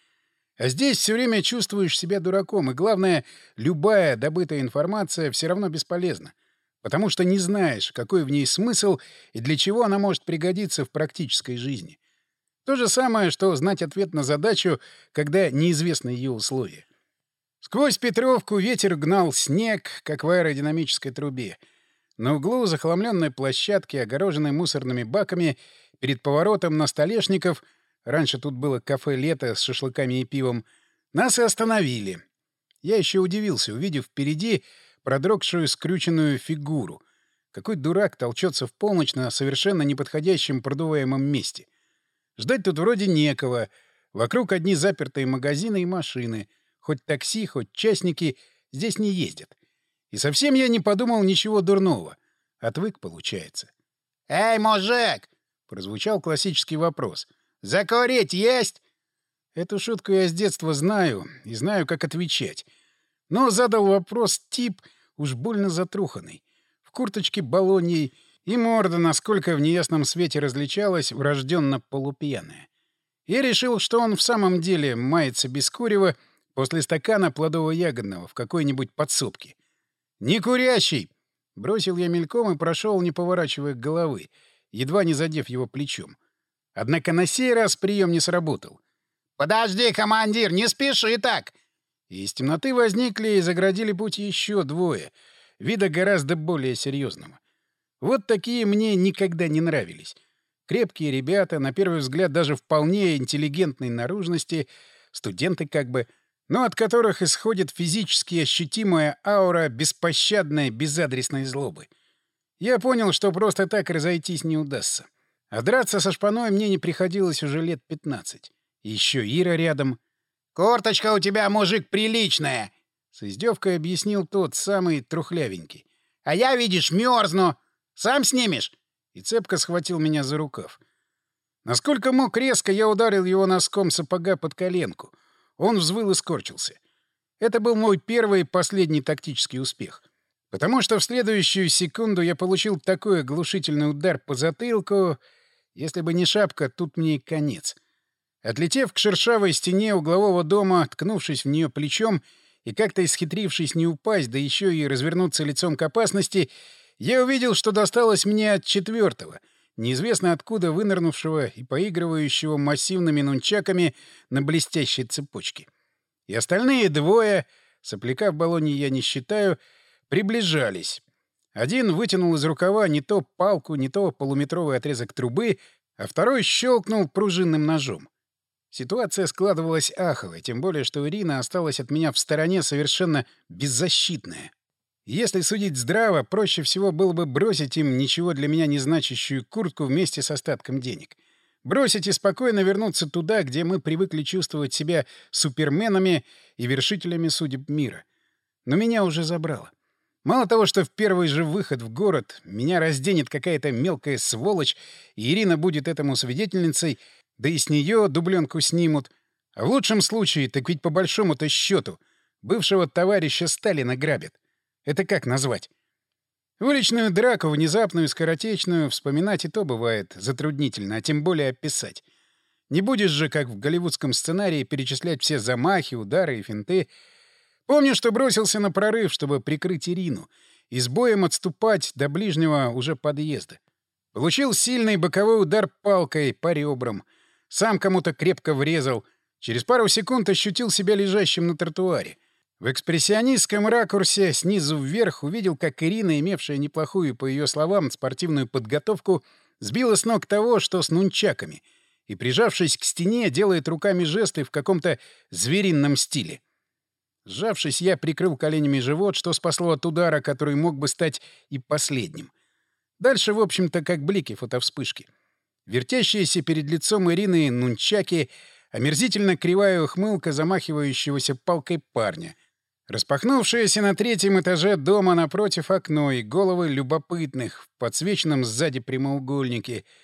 А здесь все время чувствуешь себя дураком, и главное, любая добытая информация все равно бесполезна, потому что не знаешь, какой в ней смысл и для чего она может пригодиться в практической жизни. То же самое, что знать ответ на задачу, когда неизвестны ее условия. Сквозь Петровку ветер гнал снег, как в аэродинамической трубе. На углу захламленной площадки, огороженной мусорными баками, перед поворотом на Столешников — Раньше тут было кафе «Лето» с шашлыками и пивом. Нас и остановили. Я еще удивился, увидев впереди продрогшую скрюченную фигуру. Какой дурак толчется в полночь на совершенно неподходящем продуваемом месте. Ждать тут вроде некого. Вокруг одни запертые магазины и машины. Хоть такси, хоть частники здесь не ездят. И совсем я не подумал ничего дурного. Отвык, получается. «Эй, мужик!» — прозвучал классический вопрос. «Закурить есть?» Эту шутку я с детства знаю и знаю, как отвечать. Но задал вопрос тип уж больно затруханный. В курточке балоньей и морда, насколько в неясном свете различалась, врожденно полупьяная. Я решил, что он в самом деле мается без курева после стакана плодово-ягодного в какой-нибудь подсобке. «Не курящий!» — бросил я мельком и прошел, не поворачивая головы, едва не задев его плечом. Однако на сей раз прием не сработал. «Подожди, командир, не спеши так!» И из темноты возникли и заградили путь еще двое, вида гораздо более серьезного. Вот такие мне никогда не нравились. Крепкие ребята, на первый взгляд даже вполне интеллигентной наружности, студенты как бы, но от которых исходит физически ощутимая аура беспощадной безадресной злобы. Я понял, что просто так разойтись не удастся. А драться со шпаной мне не приходилось уже лет пятнадцать. Еще Ира рядом. «Курточка у тебя, мужик, приличная!» С издевкой объяснил тот самый трухлявенький. «А я, видишь, мерзну. Сам снимешь?» И цепко схватил меня за рукав. Насколько мог резко, я ударил его носком сапога под коленку. Он взвыл и скорчился. Это был мой первый и последний тактический успех. Потому что в следующую секунду я получил такой оглушительный удар по затылку, если бы не шапка, тут мне и конец. Отлетев к шершавой стене углового дома, ткнувшись в нее плечом и как-то исхитрившись не упасть, да еще и развернуться лицом к опасности, я увидел, что досталось мне от четвертого, неизвестно откуда вынырнувшего и поигрывающего массивными нунчаками на блестящей цепочке. И остальные двое, сопляка в баллоне я не считаю, приближались. Один вытянул из рукава не то палку, не то полуметровый отрезок трубы, а второй щелкнул пружинным ножом. Ситуация складывалась аховой, тем более, что Ирина осталась от меня в стороне совершенно беззащитная. Если судить здраво, проще всего было бы бросить им ничего для меня не значащую куртку вместе с остатком денег. Бросить и спокойно вернуться туда, где мы привыкли чувствовать себя суперменами и вершителями судеб мира. Но меня уже забрало. Мало того, что в первый же выход в город меня разденет какая-то мелкая сволочь, и Ирина будет этому свидетельницей, да и с нее дубленку снимут. А в лучшем случае, так ведь по большому-то счету, бывшего товарища Сталина грабят. Это как назвать? Уличную драку, внезапную, скоротечную, вспоминать и то бывает затруднительно, а тем более описать. Не будешь же, как в голливудском сценарии, перечислять все замахи, удары и финты — Помню, что бросился на прорыв, чтобы прикрыть Ирину, и с боем отступать до ближнего уже подъезда. Получил сильный боковой удар палкой по ребрам. Сам кому-то крепко врезал. Через пару секунд ощутил себя лежащим на тротуаре. В экспрессионистском ракурсе снизу вверх увидел, как Ирина, имевшая неплохую, по ее словам, спортивную подготовку, сбила с ног того, что с нунчаками, и, прижавшись к стене, делает руками жесты в каком-то зверином стиле. Сжавшись, я прикрыл коленями живот, что спасло от удара, который мог бы стать и последним. Дальше, в общем-то, как блики фотовспышки. Вертящиеся перед лицом Ирины нунчаки, омерзительно кривая ухмылка замахивающегося палкой парня. Распахнувшееся на третьем этаже дома напротив окно и головы любопытных в подсвеченном сзади прямоугольнике —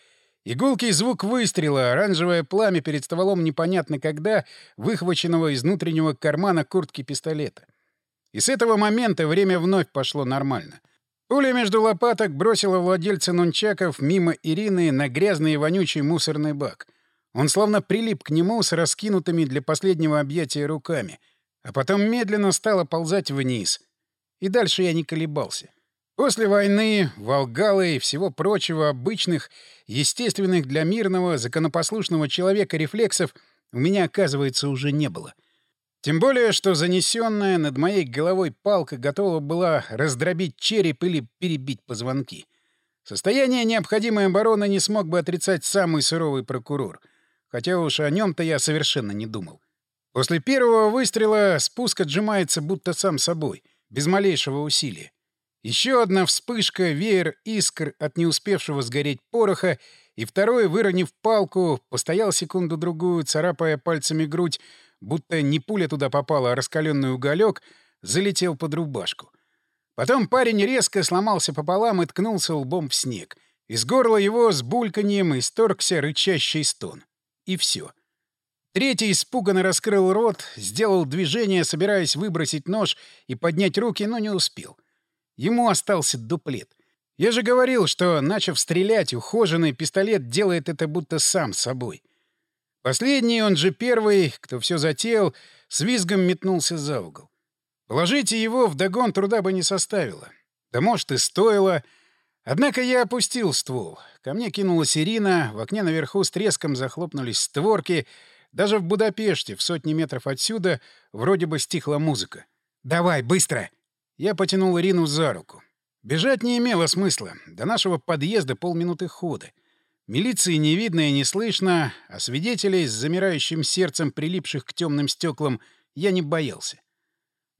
Игулкий звук выстрела, оранжевое пламя перед стволом непонятно когда, выхваченного из внутреннего кармана куртки пистолета. И с этого момента время вновь пошло нормально. Пуля между лопаток бросила владельца нунчаков мимо Ирины на грязный и вонючий мусорный бак. Он словно прилип к нему с раскинутыми для последнего объятия руками, а потом медленно стал оползать вниз. И дальше я не колебался. После войны, Волгалы и всего прочего обычных, естественных для мирного, законопослушного человека рефлексов у меня, оказывается, уже не было. Тем более, что занесенная над моей головой палка готова была раздробить череп или перебить позвонки. Состояние необходимой обороны не смог бы отрицать самый суровый прокурор, хотя уж о нем-то я совершенно не думал. После первого выстрела спуск отжимается будто сам собой, без малейшего усилия. Еще одна вспышка, веер искр от не успевшего сгореть пороха, и второй, выронив палку, постоял секунду-другую, царапая пальцами грудь, будто не пуля туда попала, а раскаленный уголек, залетел под рубашку. Потом парень резко сломался пополам и ткнулся лбом в снег. Из горла его с бульканьем исторгся рычащий стон. И все. Третий испуганно раскрыл рот, сделал движение, собираясь выбросить нож и поднять руки, но не успел. Ему остался дуплет. Я же говорил, что, начав стрелять, ухоженный пистолет делает это будто сам собой. Последний, он же первый, кто все затеял, с визгом метнулся за угол. Положите его в догон труда бы не составило. Да может и стоило. Однако я опустил ствол. Ко мне кинулась Ирина, в окне наверху с треском захлопнулись створки. Даже в Будапеште, в сотни метров отсюда, вроде бы стихла музыка. «Давай, быстро!» Я потянул Ирину за руку. Бежать не имело смысла. До нашего подъезда полминуты хода. Милиции не видно и не слышно, а свидетелей с замирающим сердцем, прилипших к темным стеклам, я не боялся.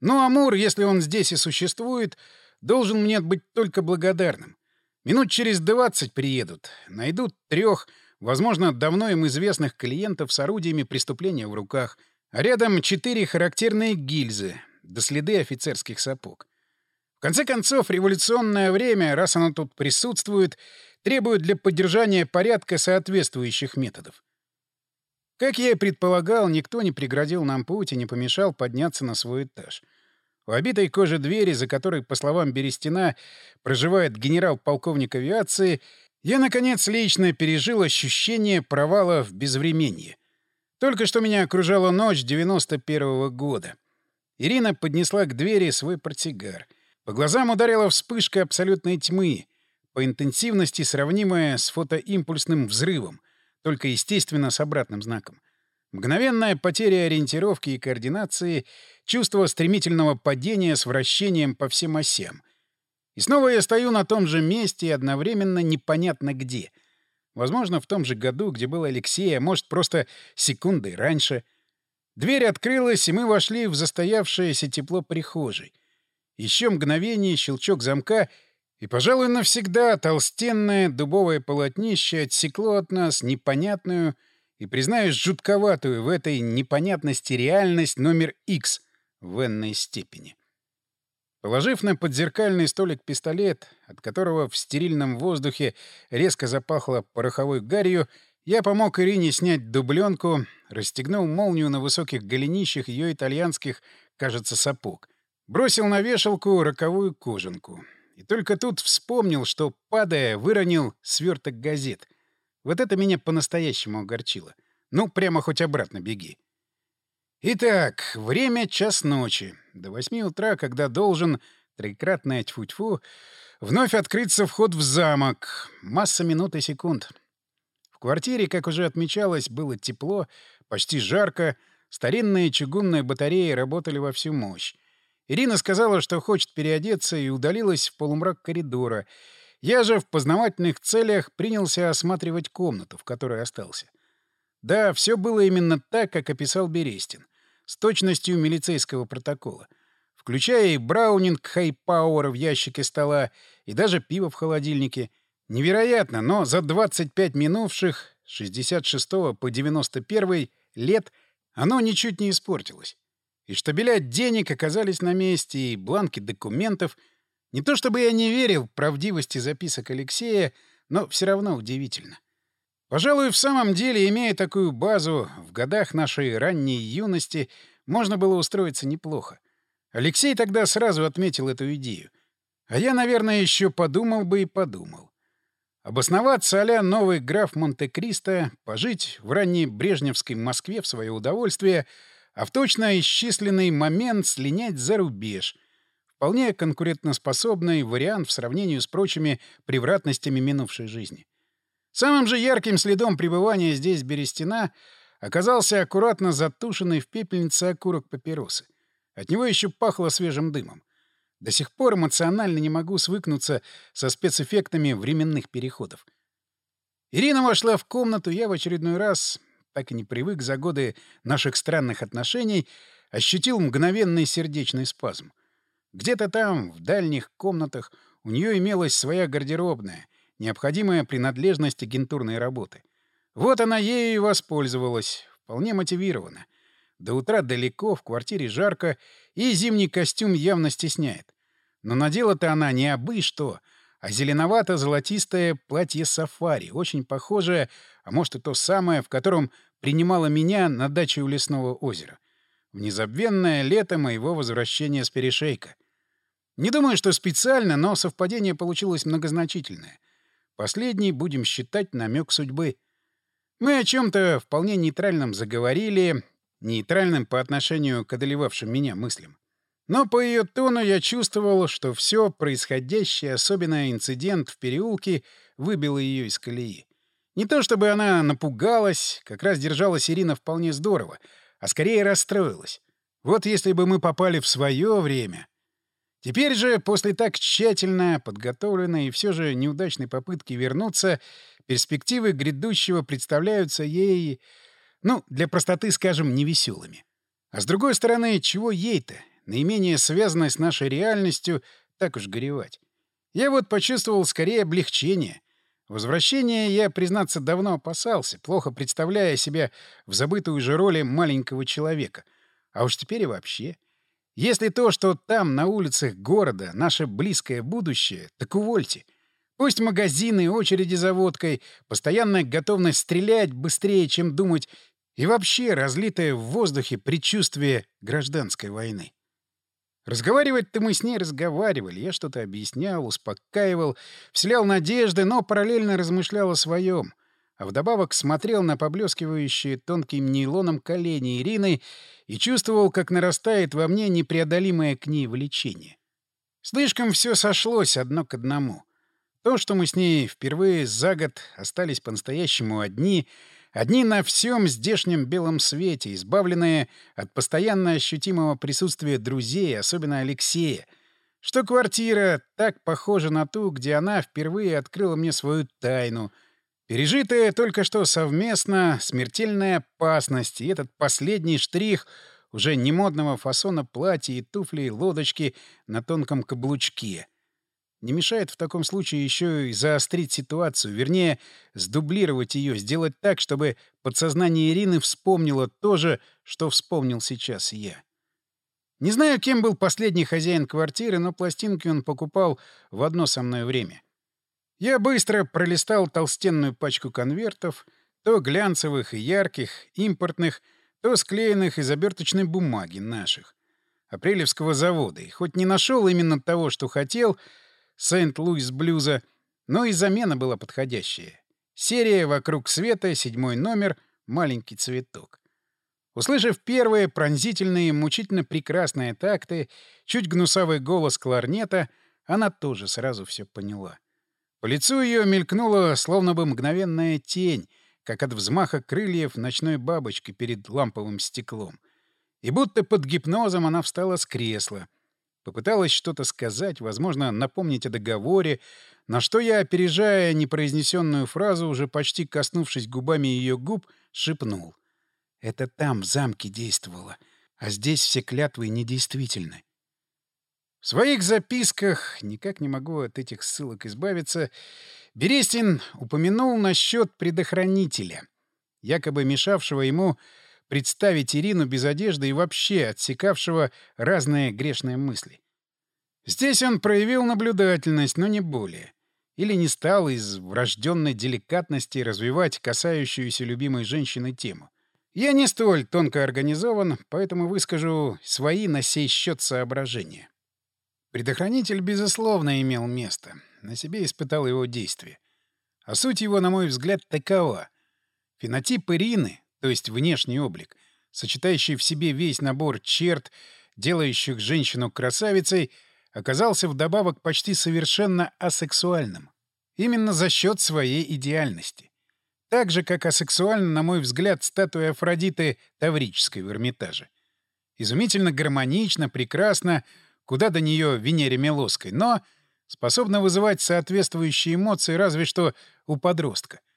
Но Амур, если он здесь и существует, должен мне быть только благодарным. Минут через двадцать приедут, найдут трех, возможно, давно им известных клиентов с орудиями преступления в руках, а рядом четыре характерные гильзы, до следы офицерских сапог конце концов, революционное время, раз оно тут присутствует, требует для поддержания порядка соответствующих методов. Как я и предполагал, никто не преградил нам путь и не помешал подняться на свой этаж. У обитой кожи двери, за которой, по словам Берестина, проживает генерал-полковник авиации, я, наконец, лично пережил ощущение провала в безвременье. Только что меня окружала ночь 91-го года. Ирина поднесла к двери свой портсигар — по глазам ударила вспышка абсолютной тьмы, по интенсивности сравнимая с фотоимпульсным взрывом, только, естественно, с обратным знаком. Мгновенная потеря ориентировки и координации, чувство стремительного падения с вращением по всем осям. И снова я стою на том же месте и одновременно непонятно где. Возможно, в том же году, где был Алексей, а может, просто секундой раньше. Дверь открылась, и мы вошли в застоявшееся тепло прихожей. Еще мгновение, щелчок замка, и, пожалуй, навсегда толстенное дубовое полотнище отсекло от нас непонятную и, признаюсь, жутковатую в этой непонятности реальность номер X в энной степени. Положив на подзеркальный столик пистолет, от которого в стерильном воздухе резко запахло пороховой гарью, я помог Ирине снять дубленку, расстегнул молнию на высоких голенищах ее итальянских, кажется, сапог. Бросил на вешалку роковую кожанку. И только тут вспомнил, что, падая, выронил сверток газет. Вот это меня по-настоящему огорчило. Ну, прямо хоть обратно беги. Итак, время час ночи. До восьми утра, когда должен, трикратная тьфу-тьфу, вновь открыться вход в замок. Масса минут и секунд. В квартире, как уже отмечалось, было тепло, почти жарко, старинные чугунные батареи работали во всю мощь. Ирина сказала, что хочет переодеться, и удалилась в полумрак коридора. Я же в познавательных целях принялся осматривать комнату, в которой остался. Да, все было именно так, как описал Берестин, с точностью милицейского протокола, включая и браунинг хай-пауэр в ящике стола, и даже пиво в холодильнике. Невероятно, но за 25 минувших, с 66 по 91 лет, оно ничуть не испортилось. И штабеля денег оказались на месте, и бланки документов. Не то чтобы я не верил правдивости записок Алексея, но все равно удивительно. Пожалуй, в самом деле, имея такую базу, в годах нашей ранней юности можно было устроиться неплохо. Алексей тогда сразу отметил эту идею. А я, наверное, еще подумал бы и подумал. Обосноваться а новый граф Монте-Кристо, пожить в ранней брежневской Москве в свое удовольствие — а в точно исчисленный момент слинять за рубеж. Вполне конкурентоспособный вариант в сравнении с прочими превратностями минувшей жизни. Самым же ярким следом пребывания здесь Берестина оказался аккуратно затушенный в пепельнице окурок папиросы. От него еще пахло свежим дымом. До сих пор эмоционально не могу свыкнуться со спецэффектами временных переходов. Ирина вошла в комнату, я в очередной раз так и не привык за годы наших странных отношений, ощутил мгновенный сердечный спазм. Где-то там, в дальних комнатах, у нее имелась своя гардеробная, необходимая принадлежность агентурной работы. Вот она ею и воспользовалась, вполне мотивированно. До утра далеко, в квартире жарко, и зимний костюм явно стесняет. Но надела-то она не абы что, а зеленовато-золотистое платье сафари, очень похожее, а может и то самое, в котором принимала меня на даче у лесного озера. В незабвенное лето моего возвращения с перешейка. Не думаю, что специально, но совпадение получилось многозначительное. Последний будем считать намек судьбы. Мы о чем-то вполне нейтральном заговорили, нейтральным по отношению к одолевавшим меня мыслям. Но по ее тону я чувствовал, что все происходящее, особенно инцидент в переулке, выбило ее из колеи. Не то чтобы она напугалась, как раз держалась Ирина вполне здорово, а скорее расстроилась. Вот если бы мы попали в свое время... Теперь же, после так тщательно подготовленной и все же неудачной попытки вернуться, перспективы грядущего представляются ей, ну, для простоты, скажем, невеселыми. А с другой стороны, чего ей-то? Наименее связанной с нашей реальностью, так уж горевать. Я вот почувствовал скорее облегчение. Возвращение я, признаться, давно опасался, плохо представляя себя в забытую же роли маленького человека. А уж теперь и вообще. Если то, что там, на улицах города, наше близкое будущее, так увольте. Пусть магазины, очереди за водкой, постоянная готовность стрелять быстрее, чем думать, и вообще разлитое в воздухе предчувствие гражданской войны. Разговаривать-то мы с ней разговаривали. Я что-то объяснял, успокаивал, вселял надежды, но параллельно размышлял о своем. А вдобавок смотрел на поблескивающие тонким нейлоном колени Ирины и чувствовал, как нарастает во мне непреодолимое к ней влечение. Слишком все сошлось одно к одному. То, что мы с ней впервые за год остались по-настоящему одни — Одни на всем здешнем белом свете, избавленные от постоянно ощутимого присутствия друзей, особенно Алексея. Что квартира так похожа на ту, где она впервые открыла мне свою тайну. Пережитая только что совместно смертельная опасность и этот последний штрих уже немодного фасона платья и туфли и лодочки на тонком каблучке — не мешает в таком случае еще и заострить ситуацию, вернее, сдублировать ее, сделать так, чтобы подсознание Ирины вспомнило то же, что вспомнил сейчас я. Не знаю, кем был последний хозяин квартиры, но пластинки он покупал в одно со мной время. Я быстро пролистал толстенную пачку конвертов, то глянцевых и ярких, импортных, то склеенных из оберточной бумаги наших. Апрелевского завода. И хоть не нашел именно того, что хотел — Сент-Луис блюза, но и замена была подходящая. Серия «Вокруг света», седьмой номер, «Маленький цветок». Услышав первые пронзительные, мучительно прекрасные такты, чуть гнусавый голос кларнета, она тоже сразу все поняла. По лицу ее мелькнула словно бы мгновенная тень, как от взмаха крыльев ночной бабочки перед ламповым стеклом. И будто под гипнозом она встала с кресла — Попыталась что-то сказать, возможно, напомнить о договоре, на что я, опережая непроизнесенную фразу, уже почти коснувшись губами ее губ, шепнул. «Это там, в замке, действовало, а здесь все клятвы недействительны». В своих записках, никак не могу от этих ссылок избавиться, Берестин упомянул насчет предохранителя, якобы мешавшего ему представить Ирину без одежды и вообще отсекавшего разные грешные мысли. Здесь он проявил наблюдательность, но не более. Или не стал из врожденной деликатности развивать касающуюся любимой женщины тему. Я не столь тонко организован, поэтому выскажу свои на сей счет соображения. Предохранитель, безусловно, имел место. На себе испытал его действие. А суть его, на мой взгляд, такова. Фенотип Ирины, то есть внешний облик, сочетающий в себе весь набор черт, делающих женщину красавицей, оказался вдобавок почти совершенно асексуальным. Именно за счет своей идеальности. Так же, как асексуальна, на мой взгляд, статуя Афродиты Таврической в Эрмитаже. Изумительно гармонично, прекрасно, куда до нее Венере Милоской, но способна вызывать соответствующие эмоции разве что у подростка —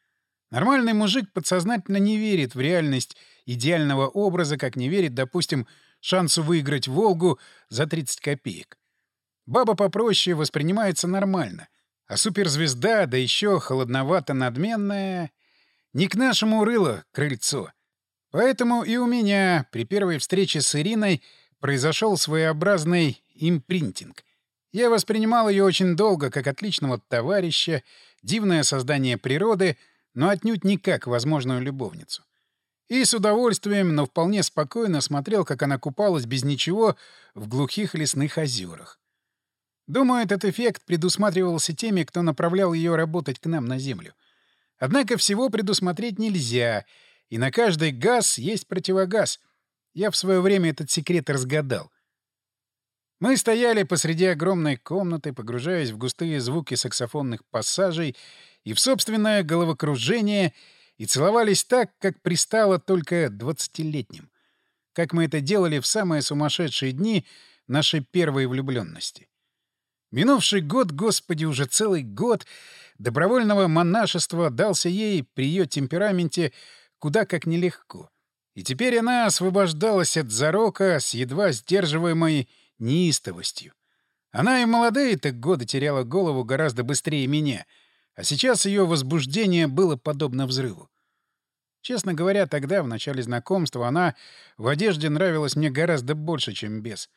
Нормальный мужик подсознательно не верит в реальность идеального образа, как не верит, допустим, шансу выиграть «Волгу» за 30 копеек. Баба попроще воспринимается нормально, а суперзвезда, да еще холодновато-надменная, не к нашему рыло крыльцо. Поэтому и у меня при первой встрече с Ириной произошел своеобразный импринтинг. Я воспринимал ее очень долго как отличного товарища, дивное создание природы — но отнюдь не как возможную любовницу. И с удовольствием, но вполне спокойно смотрел, как она купалась без ничего в глухих лесных озерах. Думаю, этот эффект предусматривался теми, кто направлял ее работать к нам на Землю. Однако всего предусмотреть нельзя, и на каждый газ есть противогаз. Я в свое время этот секрет разгадал. Мы стояли посреди огромной комнаты, погружаясь в густые звуки саксофонных пассажей и в собственное головокружение, и целовались так, как пристало только двадцатилетним. Как мы это делали в самые сумасшедшие дни нашей первой влюбленности. Минувший год, господи, уже целый год добровольного монашества дался ей при ее темпераменте куда как нелегко. И теперь она освобождалась от зарока с едва сдерживаемой неистовостью. Она и молодые-то годы теряла голову гораздо быстрее меня — а сейчас ее возбуждение было подобно взрыву. Честно говоря, тогда, в начале знакомства, она в одежде нравилась мне гораздо больше, чем без.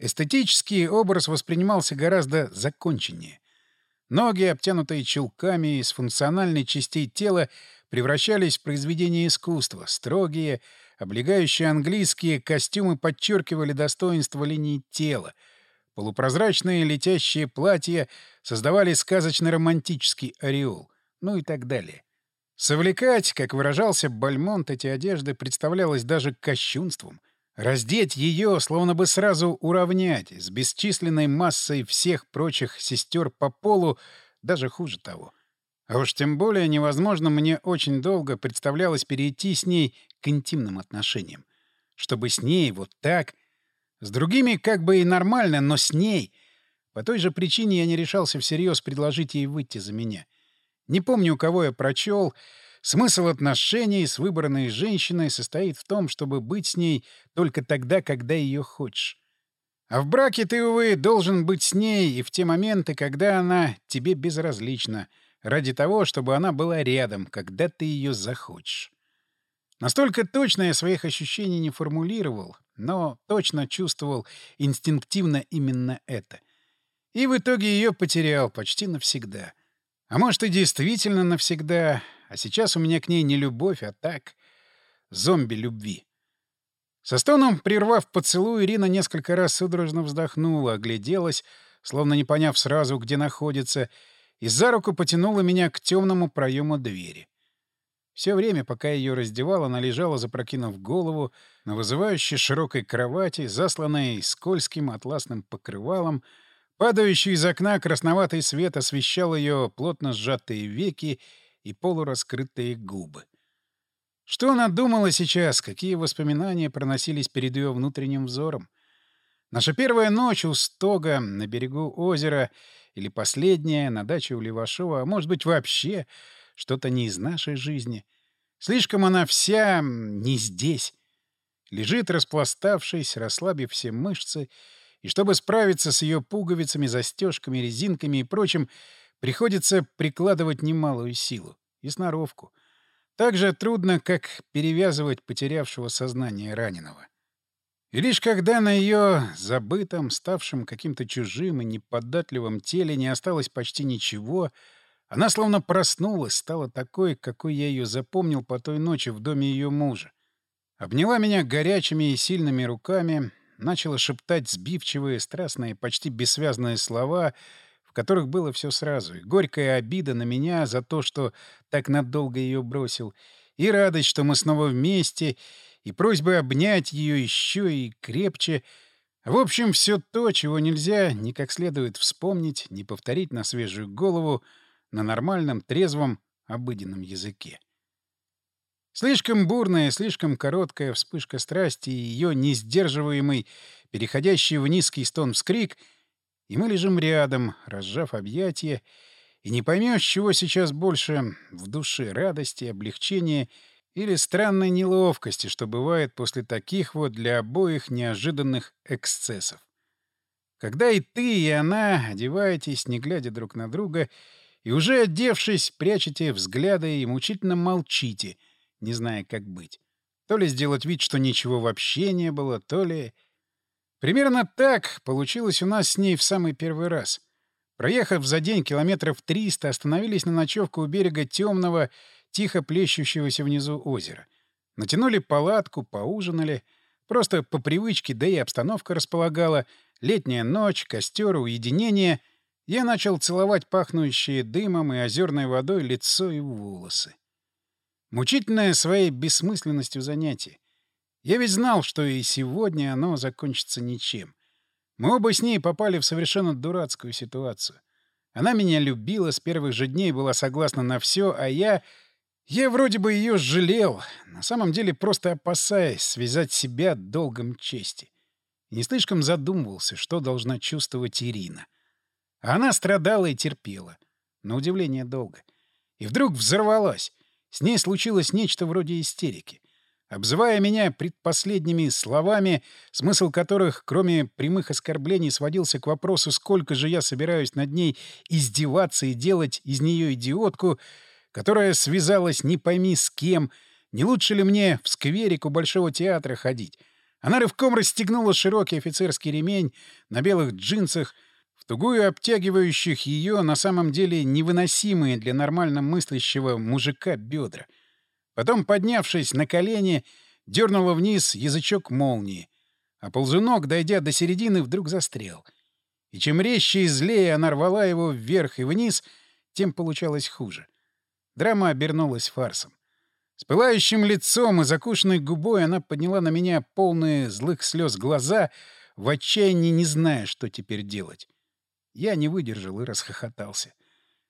Эстетический образ воспринимался гораздо законченнее. Ноги, обтянутые чулками из функциональной частей тела, превращались в произведения искусства. Строгие, облегающие английские костюмы подчеркивали достоинство линий тела — Полупрозрачные летящие платья создавали сказочно-романтический ореол, ну и так далее. Совлекать, как выражался Бальмонт, эти одежды представлялось даже кощунством. Раздеть ее, словно бы сразу уравнять с бесчисленной массой всех прочих сестер по полу, даже хуже того. А уж тем более невозможно мне очень долго представлялось перейти с ней к интимным отношениям. Чтобы с ней вот так с другими как бы и нормально, но с ней... По той же причине я не решался всерьез предложить ей выйти за меня. Не помню, у кого я прочел. Смысл отношений с выбранной женщиной состоит в том, чтобы быть с ней только тогда, когда ее хочешь. А в браке ты, увы, должен быть с ней и в те моменты, когда она тебе безразлична, ради того, чтобы она была рядом, когда ты ее захочешь. Настолько точно я своих ощущений не формулировал, но точно чувствовал инстинктивно именно это. И в итоге ее потерял почти навсегда. А может, и действительно навсегда, а сейчас у меня к ней не любовь, а так — зомби любви. Со стоном, прервав поцелуй, Ирина несколько раз судорожно вздохнула, огляделась, словно не поняв сразу, где находится, и за руку потянула меня к темному проему двери. Все время, пока ее раздевал, она лежала, запрокинув голову, на вызывающей широкой кровати, засланной скользким атласным покрывалом, падающий из окна красноватый свет освещал ее плотно сжатые веки и полураскрытые губы. Что она думала сейчас, какие воспоминания проносились перед ее внутренним взором? Наша первая ночь у стога на берегу озера или последняя на даче у Левашова, а может быть вообще что-то не из нашей жизни. Слишком она вся не здесь. Лежит распластавшись, расслабив все мышцы, и чтобы справиться с ее пуговицами, застежками, резинками и прочим, приходится прикладывать немалую силу и сноровку. Так же трудно, как перевязывать потерявшего сознание раненого. И лишь когда на ее забытом, ставшем каким-то чужим и неподатливом теле не осталось почти ничего, она словно проснулась, стала такой, какой я ее запомнил по той ночи в доме ее мужа. Обняла меня горячими и сильными руками, начала шептать сбивчивые, страстные, почти бессвязные слова, в которых было все сразу, и горькая обида на меня за то, что так надолго ее бросил, и радость, что мы снова вместе, и просьбы обнять ее еще и крепче. В общем, все то, чего нельзя ни как следует вспомнить, ни повторить на свежую голову на нормальном, трезвом, обыденном языке. Слишком бурная, слишком короткая вспышка страсти и ее несдерживаемый, переходящий в низкий стон вскрик, и мы лежим рядом, разжав объятия, и не поймешь, чего сейчас больше в душе — радости, облегчения — или странной неловкости, что бывает после таких вот для обоих неожиданных эксцессов. Когда и ты, и она одеваетесь, не глядя друг на друга, и уже одевшись, прячете взгляды и мучительно молчите, не зная, как быть. То ли сделать вид, что ничего вообще не было, то ли... Примерно так получилось у нас с ней в самый первый раз. Проехав за день километров 300, остановились на ночевку у берега темного тихо плещущегося внизу озера. Натянули палатку, поужинали. Просто по привычке, да и обстановка располагала. Летняя ночь, костер, уединение. Я начал целовать пахнущие дымом и озерной водой лицо и волосы. Мучительное своей бессмысленностью занятие. Я ведь знал, что и сегодня оно закончится ничем. Мы оба с ней попали в совершенно дурацкую ситуацию. Она меня любила с первых же дней, была согласна на все, а я я вроде бы ее жалел, на самом деле просто опасаясь связать себя долгом чести. Не слишком задумывался, что должна чувствовать Ирина. Она страдала и терпела. На удивление долго. И вдруг взорвалась. С ней случилось нечто вроде истерики. Обзывая меня предпоследними словами, смысл которых, кроме прямых оскорблений, сводился к вопросу, сколько же я собираюсь над ней издеваться и делать из нее идиотку, которая связалась не пойми с кем, не лучше ли мне в скверик у Большого театра ходить. Она рывком расстегнула широкий офицерский ремень на белых джинсах, тугую обтягивающих ее на самом деле невыносимые для нормально мыслящего мужика бедра. Потом, поднявшись на колени, дернула вниз язычок молнии, а ползунок, дойдя до середины, вдруг застрял. И чем резче и злее она рвала его вверх и вниз, тем получалось хуже. Драма обернулась фарсом. С пылающим лицом и закушенной губой она подняла на меня полные злых слез глаза, в отчаянии не зная, что теперь делать. Я не выдержал и расхохотался.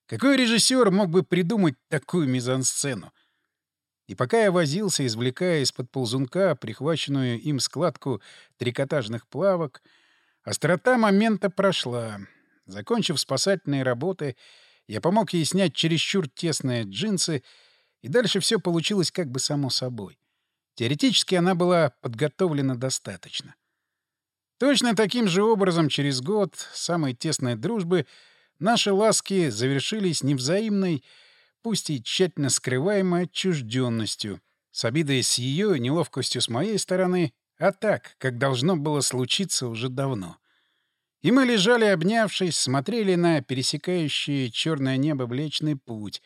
Какой режиссер мог бы придумать такую мизансцену? И пока я возился, извлекая из-под ползунка прихваченную им складку трикотажных плавок, острота момента прошла. Закончив спасательные работы, я помог ей снять чересчур тесные джинсы, и дальше все получилось как бы само собой. Теоретически она была подготовлена достаточно. Точно таким же образом через год самой тесной дружбы наши ласки завершились невзаимной, пусть и тщательно скрываемой отчужденностью, с обидой с ее неловкостью с моей стороны, а так, как должно было случиться уже давно. И мы лежали, обнявшись, смотрели на пересекающий черное небо Млечный Путь.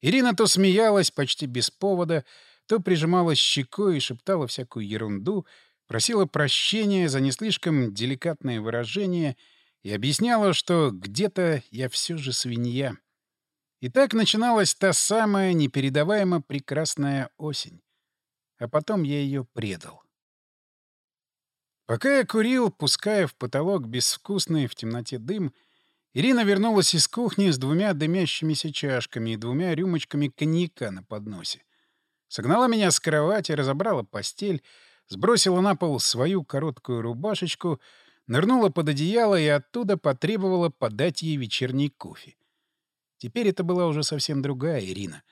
Ирина то смеялась почти без повода, то прижималась щекой и шептала всякую ерунду, просила прощения за не слишком деликатные выражения и объясняла, что где-то я все же свинья. И так начиналась та самая непередаваемо прекрасная осень. А потом я ее предал. Пока я курил, пуская в потолок безвкусный в темноте дым, Ирина вернулась из кухни с двумя дымящимися чашками и двумя рюмочками коньяка на подносе. Согнала меня с кровати, разобрала постель, сбросила на пол свою короткую рубашечку, нырнула под одеяло и оттуда потребовала подать ей вечерний кофе. Теперь это была уже совсем другая Ирина.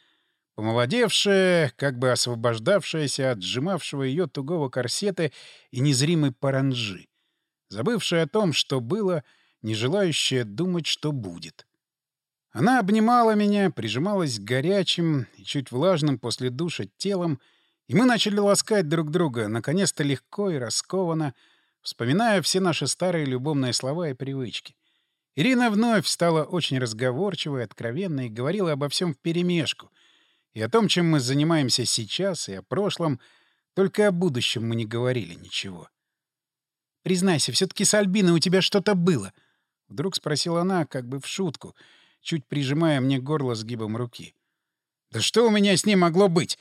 Помолодевшая, как бы освобождавшаяся от сжимавшего ее тугого корсета и незримой паранжи. Забывшая о том, что было, не желающая думать, что будет. Она обнимала меня, прижималась к горячим и чуть влажным после душа телом, и мы начали ласкать друг друга, наконец-то легко и раскованно, вспоминая все наши старые любовные слова и привычки. Ирина вновь стала очень разговорчивой, откровенной и говорила обо всем вперемешку. И о том, чем мы занимаемся сейчас, и о прошлом, только о будущем мы не говорили ничего. «Признайся, все-таки с Альбиной у тебя что-то было?» — вдруг спросила она, как бы в шутку, чуть прижимая мне горло сгибом руки. «Да что у меня с ней могло быть?»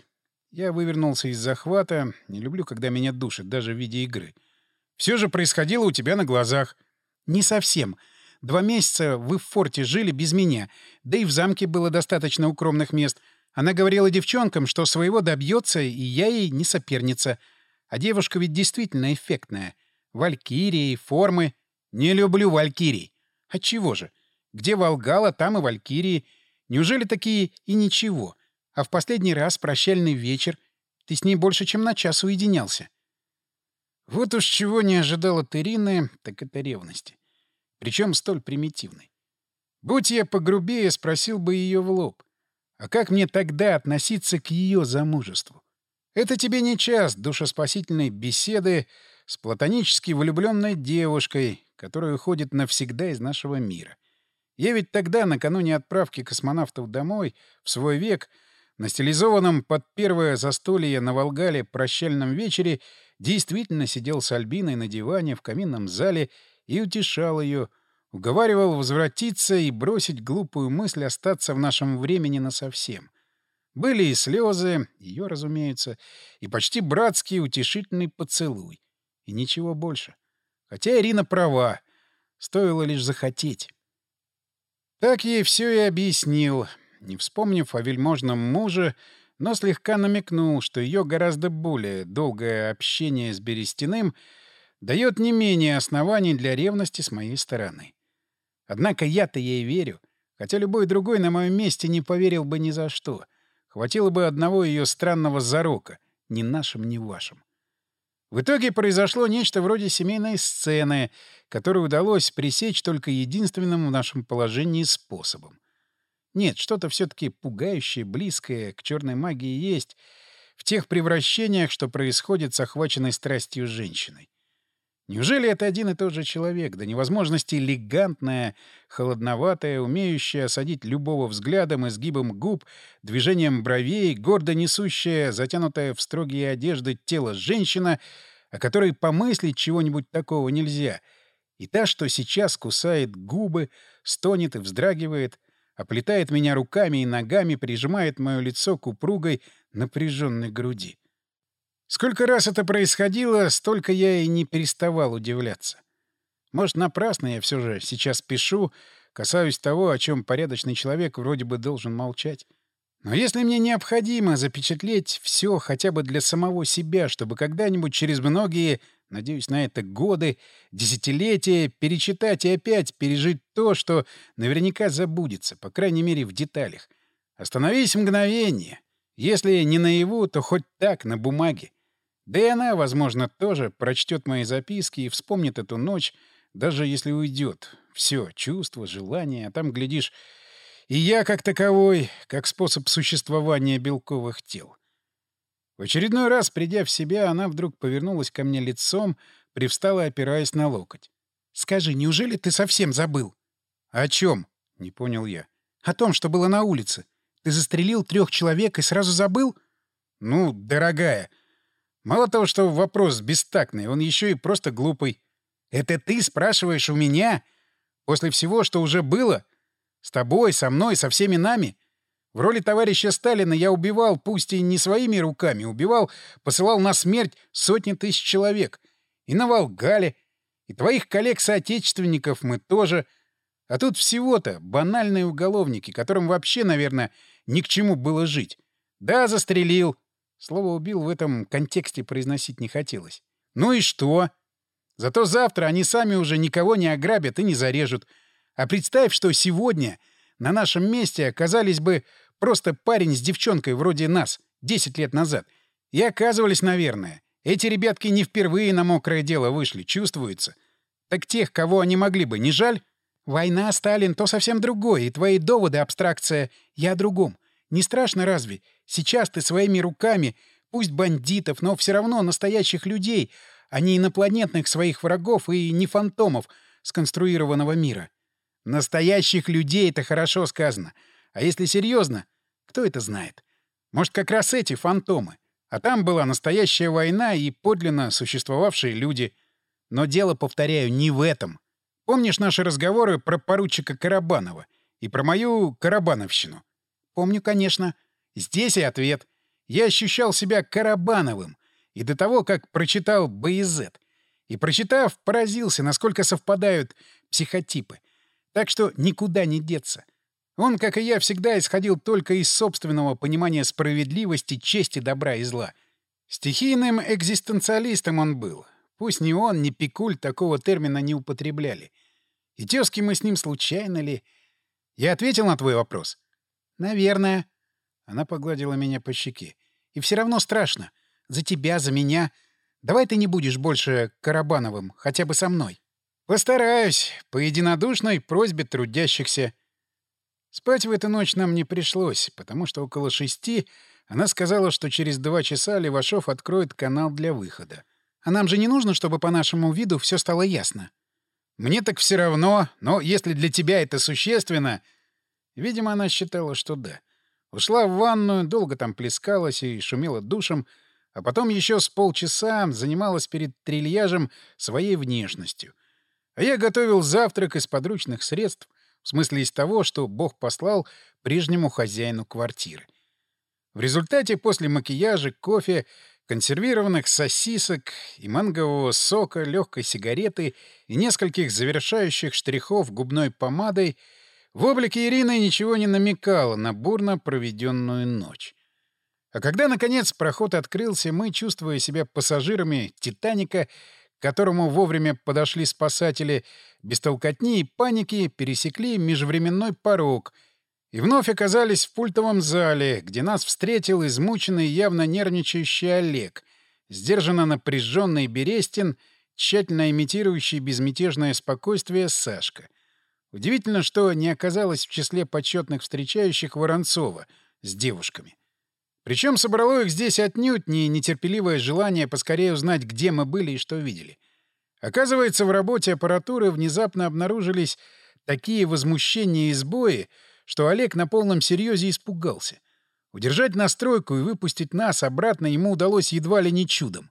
Я вывернулся из захвата. Не люблю, когда меня душат, даже в виде игры. Все же происходило у тебя на глазах. Не совсем. Два месяца вы в форте жили без меня, да и в замке было достаточно укромных мест. Она говорила девчонкам, что своего добьется, и я ей не соперница. А девушка ведь действительно эффектная. Валькирии, формы. Не люблю валькирий. Отчего же? Где Волгала, там и валькирии. Неужели такие и ничего? А в последний раз, прощальный вечер, ты с ней больше, чем на час уединялся. Вот уж чего не ожидал от Ирины, так это ревности причем столь примитивной. Будь я погрубее, спросил бы ее в лоб. А как мне тогда относиться к ее замужеству? Это тебе не час душеспасительной беседы с платонически влюбленной девушкой, которая уходит навсегда из нашего мира. Я ведь тогда, накануне отправки космонавтов домой, в свой век, на стилизованном под первое застолье на Волгале прощальном вечере, действительно сидел с Альбиной на диване в каминном зале и утешал ее, уговаривал возвратиться и бросить глупую мысль остаться в нашем времени насовсем. Были и слезы, ее, разумеется, и почти братский утешительный поцелуй. И ничего больше. Хотя Ирина права, стоило лишь захотеть. Так ей все и объяснил, не вспомнив о вельможном муже, но слегка намекнул, что ее гораздо более долгое общение с Берестяным — дает не менее оснований для ревности с моей стороны. Однако я-то ей верю, хотя любой другой на моем месте не поверил бы ни за что. Хватило бы одного ее странного зарока, ни нашим, ни вашим. В итоге произошло нечто вроде семейной сцены, которую удалось пресечь только единственным в нашем положении способом. Нет, что-то все-таки пугающее, близкое к черной магии есть в тех превращениях, что происходит с охваченной страстью женщиной. Неужели это один и тот же человек, до невозможности элегантная, холодноватая, умеющая осадить любого взглядом и сгибом губ, движением бровей, гордо несущая, затянутая в строгие одежды тело женщина, о которой помыслить чего-нибудь такого нельзя, и та, что сейчас кусает губы, стонет и вздрагивает, оплетает меня руками и ногами, прижимает мое лицо к упругой, напряженной груди. Сколько раз это происходило, столько я и не переставал удивляться. Может, напрасно я все же сейчас пишу, касаюсь того, о чем порядочный человек вроде бы должен молчать. Но если мне необходимо запечатлеть все хотя бы для самого себя, чтобы когда-нибудь через многие, надеюсь на это, годы, десятилетия перечитать и опять пережить то, что наверняка забудется, по крайней мере, в деталях. Остановись мгновение. Если не наяву, то хоть так, на бумаге. Да и она, возможно, тоже прочтет мои записки и вспомнит эту ночь, даже если уйдет. Все, чувство, желание, а там, глядишь, и я как таковой, как способ существования белковых тел. В очередной раз, придя в себя, она вдруг повернулась ко мне лицом, привстала, опираясь на локоть. «Скажи, неужели ты совсем забыл?» «О чем?» — не понял я. «О том, что было на улице. Ты застрелил трех человек и сразу забыл?» «Ну, дорогая, Мало того, что вопрос бестактный, он еще и просто глупый. Это ты спрашиваешь у меня? После всего, что уже было? С тобой, со мной, со всеми нами? В роли товарища Сталина я убивал, пусть и не своими руками, убивал, посылал на смерть сотни тысяч человек. И на Волгале, и твоих коллег-соотечественников мы тоже. А тут всего-то банальные уголовники, которым вообще, наверное, ни к чему было жить. Да, застрелил, Слово «убил» в этом контексте произносить не хотелось. «Ну и что?» Зато завтра они сами уже никого не ограбят и не зарежут. А представь, что сегодня на нашем месте оказались бы просто парень с девчонкой вроде нас, 10 лет назад. И оказывались, наверное. Эти ребятки не впервые на мокрое дело вышли, чувствуется. Так тех, кого они могли бы, не жаль? Война, Сталин — то совсем другое, и твои доводы — абстракция. Я о другом. Не страшно разве? Сейчас ты своими руками, пусть бандитов, но все равно настоящих людей, а не инопланетных своих врагов и не фантомов сконструированного мира. Настоящих людей — это хорошо сказано. А если серьезно, кто это знает? Может, как раз эти фантомы. А там была настоящая война и подлинно существовавшие люди. Но дело, повторяю, не в этом. Помнишь наши разговоры про поручика Карабанова и про мою Карабановщину? Помню, конечно. Здесь и ответ. Я ощущал себя Карабановым. И до того, как прочитал БИЗ. И прочитав, поразился, насколько совпадают психотипы. Так что никуда не деться. Он, как и я, всегда исходил только из собственного понимания справедливости, чести, добра и зла. Стихийным экзистенциалистом он был. Пусть ни он, ни Пикуль такого термина не употребляли. И тезки мы с ним случайно ли? Я ответил на твой вопрос? Наверное. Она погладила меня по щеке. И все равно страшно. За тебя, за меня. Давай ты не будешь больше Карабановым, хотя бы со мной. Постараюсь, по единодушной просьбе трудящихся. Спать в эту ночь нам не пришлось, потому что около шести она сказала, что через два часа Левашов откроет канал для выхода. А нам же не нужно, чтобы по нашему виду все стало ясно. Мне так все равно, но если для тебя это существенно... Видимо, она считала, что да. Ушла в ванную, долго там плескалась и шумела душем, а потом еще с полчаса занималась перед трильяжем своей внешностью. А я готовил завтрак из подручных средств, в смысле из того, что Бог послал прежнему хозяину квартиры. В результате после макияжа, кофе, консервированных сосисок и мангового сока, легкой сигареты и нескольких завершающих штрихов губной помадой в облике Ирины ничего не намекало на бурно проведенную ночь. А когда, наконец, проход открылся, мы, чувствуя себя пассажирами «Титаника», которому вовремя подошли спасатели, без толкотни и паники пересекли межвременной порог и вновь оказались в пультовом зале, где нас встретил измученный, явно нервничающий Олег, сдержанно напряженный Берестин, тщательно имитирующий безмятежное спокойствие Сашка. Удивительно, что не оказалось в числе почетных встречающих Воронцова с девушками. Причем собрало их здесь отнюдь не нетерпеливое желание поскорее узнать, где мы были и что видели. Оказывается, в работе аппаратуры внезапно обнаружились такие возмущения и сбои, что Олег на полном серьезе испугался. Удержать настройку и выпустить нас обратно ему удалось едва ли не чудом.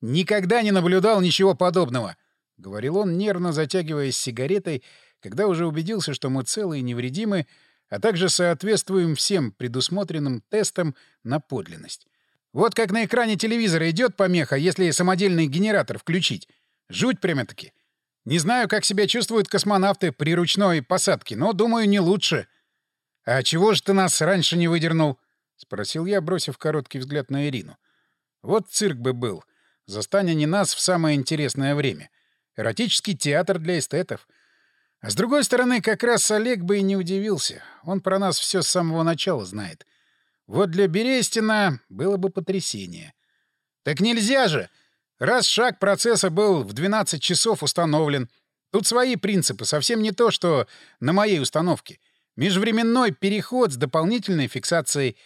«Никогда не наблюдал ничего подобного», — говорил он, нервно затягиваясь сигаретой, когда уже убедился, что мы целы и невредимы, а также соответствуем всем предусмотренным тестам на подлинность. Вот как на экране телевизора идет помеха, если самодельный генератор включить. Жуть прямо-таки. Не знаю, как себя чувствуют космонавты при ручной посадке, но, думаю, не лучше. — А чего же ты нас раньше не выдернул? — спросил я, бросив короткий взгляд на Ирину. — Вот цирк бы был. Застань они нас в самое интересное время. Эротический театр для эстетов — а с другой стороны, как раз Олег бы и не удивился. Он про нас все с самого начала знает. Вот для Берестина было бы потрясение. Так нельзя же! Раз шаг процесса был в 12 часов установлен. Тут свои принципы, совсем не то, что на моей установке. Межвременной переход с дополнительной фиксацией.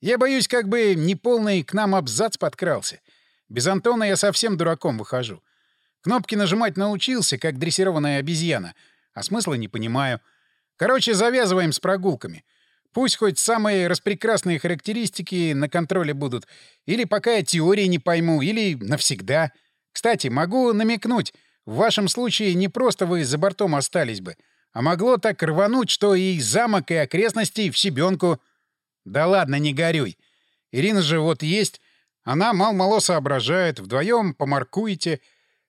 Я боюсь, как бы неполный к нам абзац подкрался. Без Антона я совсем дураком выхожу. Кнопки нажимать научился, как дрессированная обезьяна — а смысла не понимаю. Короче, завязываем с прогулками. Пусть хоть самые распрекрасные характеристики на контроле будут. Или пока я теории не пойму, или навсегда. Кстати, могу намекнуть. В вашем случае не просто вы за бортом остались бы, а могло так рвануть, что и замок, и окрестности в щебенку. Да ладно, не горюй. Ирина же вот есть. Она мал-мало соображает. Вдвоем помаркуете.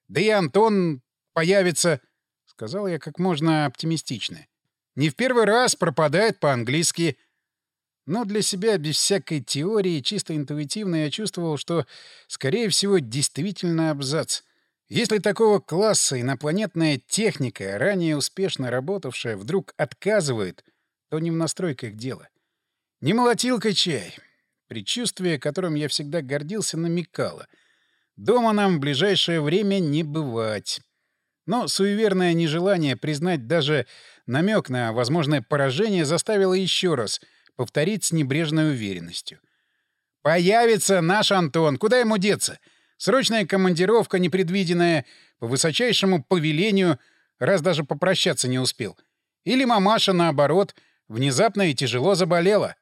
Да и Антон появится. Сказал я как можно оптимистично. Не в первый раз пропадает по-английски. Но для себя, без всякой теории, чисто интуитивно я чувствовал, что, скорее всего, действительно абзац. Если такого класса инопланетная техника, ранее успешно работавшая, вдруг отказывает, то не в настройках дело. Не молотилка чай. Предчувствие, которым я всегда гордился, намекало. Дома нам в ближайшее время не бывать. Но суеверное нежелание признать даже намек на возможное поражение заставило еще раз повторить с небрежной уверенностью. «Появится наш Антон! Куда ему деться? Срочная командировка непредвиденная, по высочайшему повелению, раз даже попрощаться не успел. Или мамаша, наоборот, внезапно и тяжело заболела».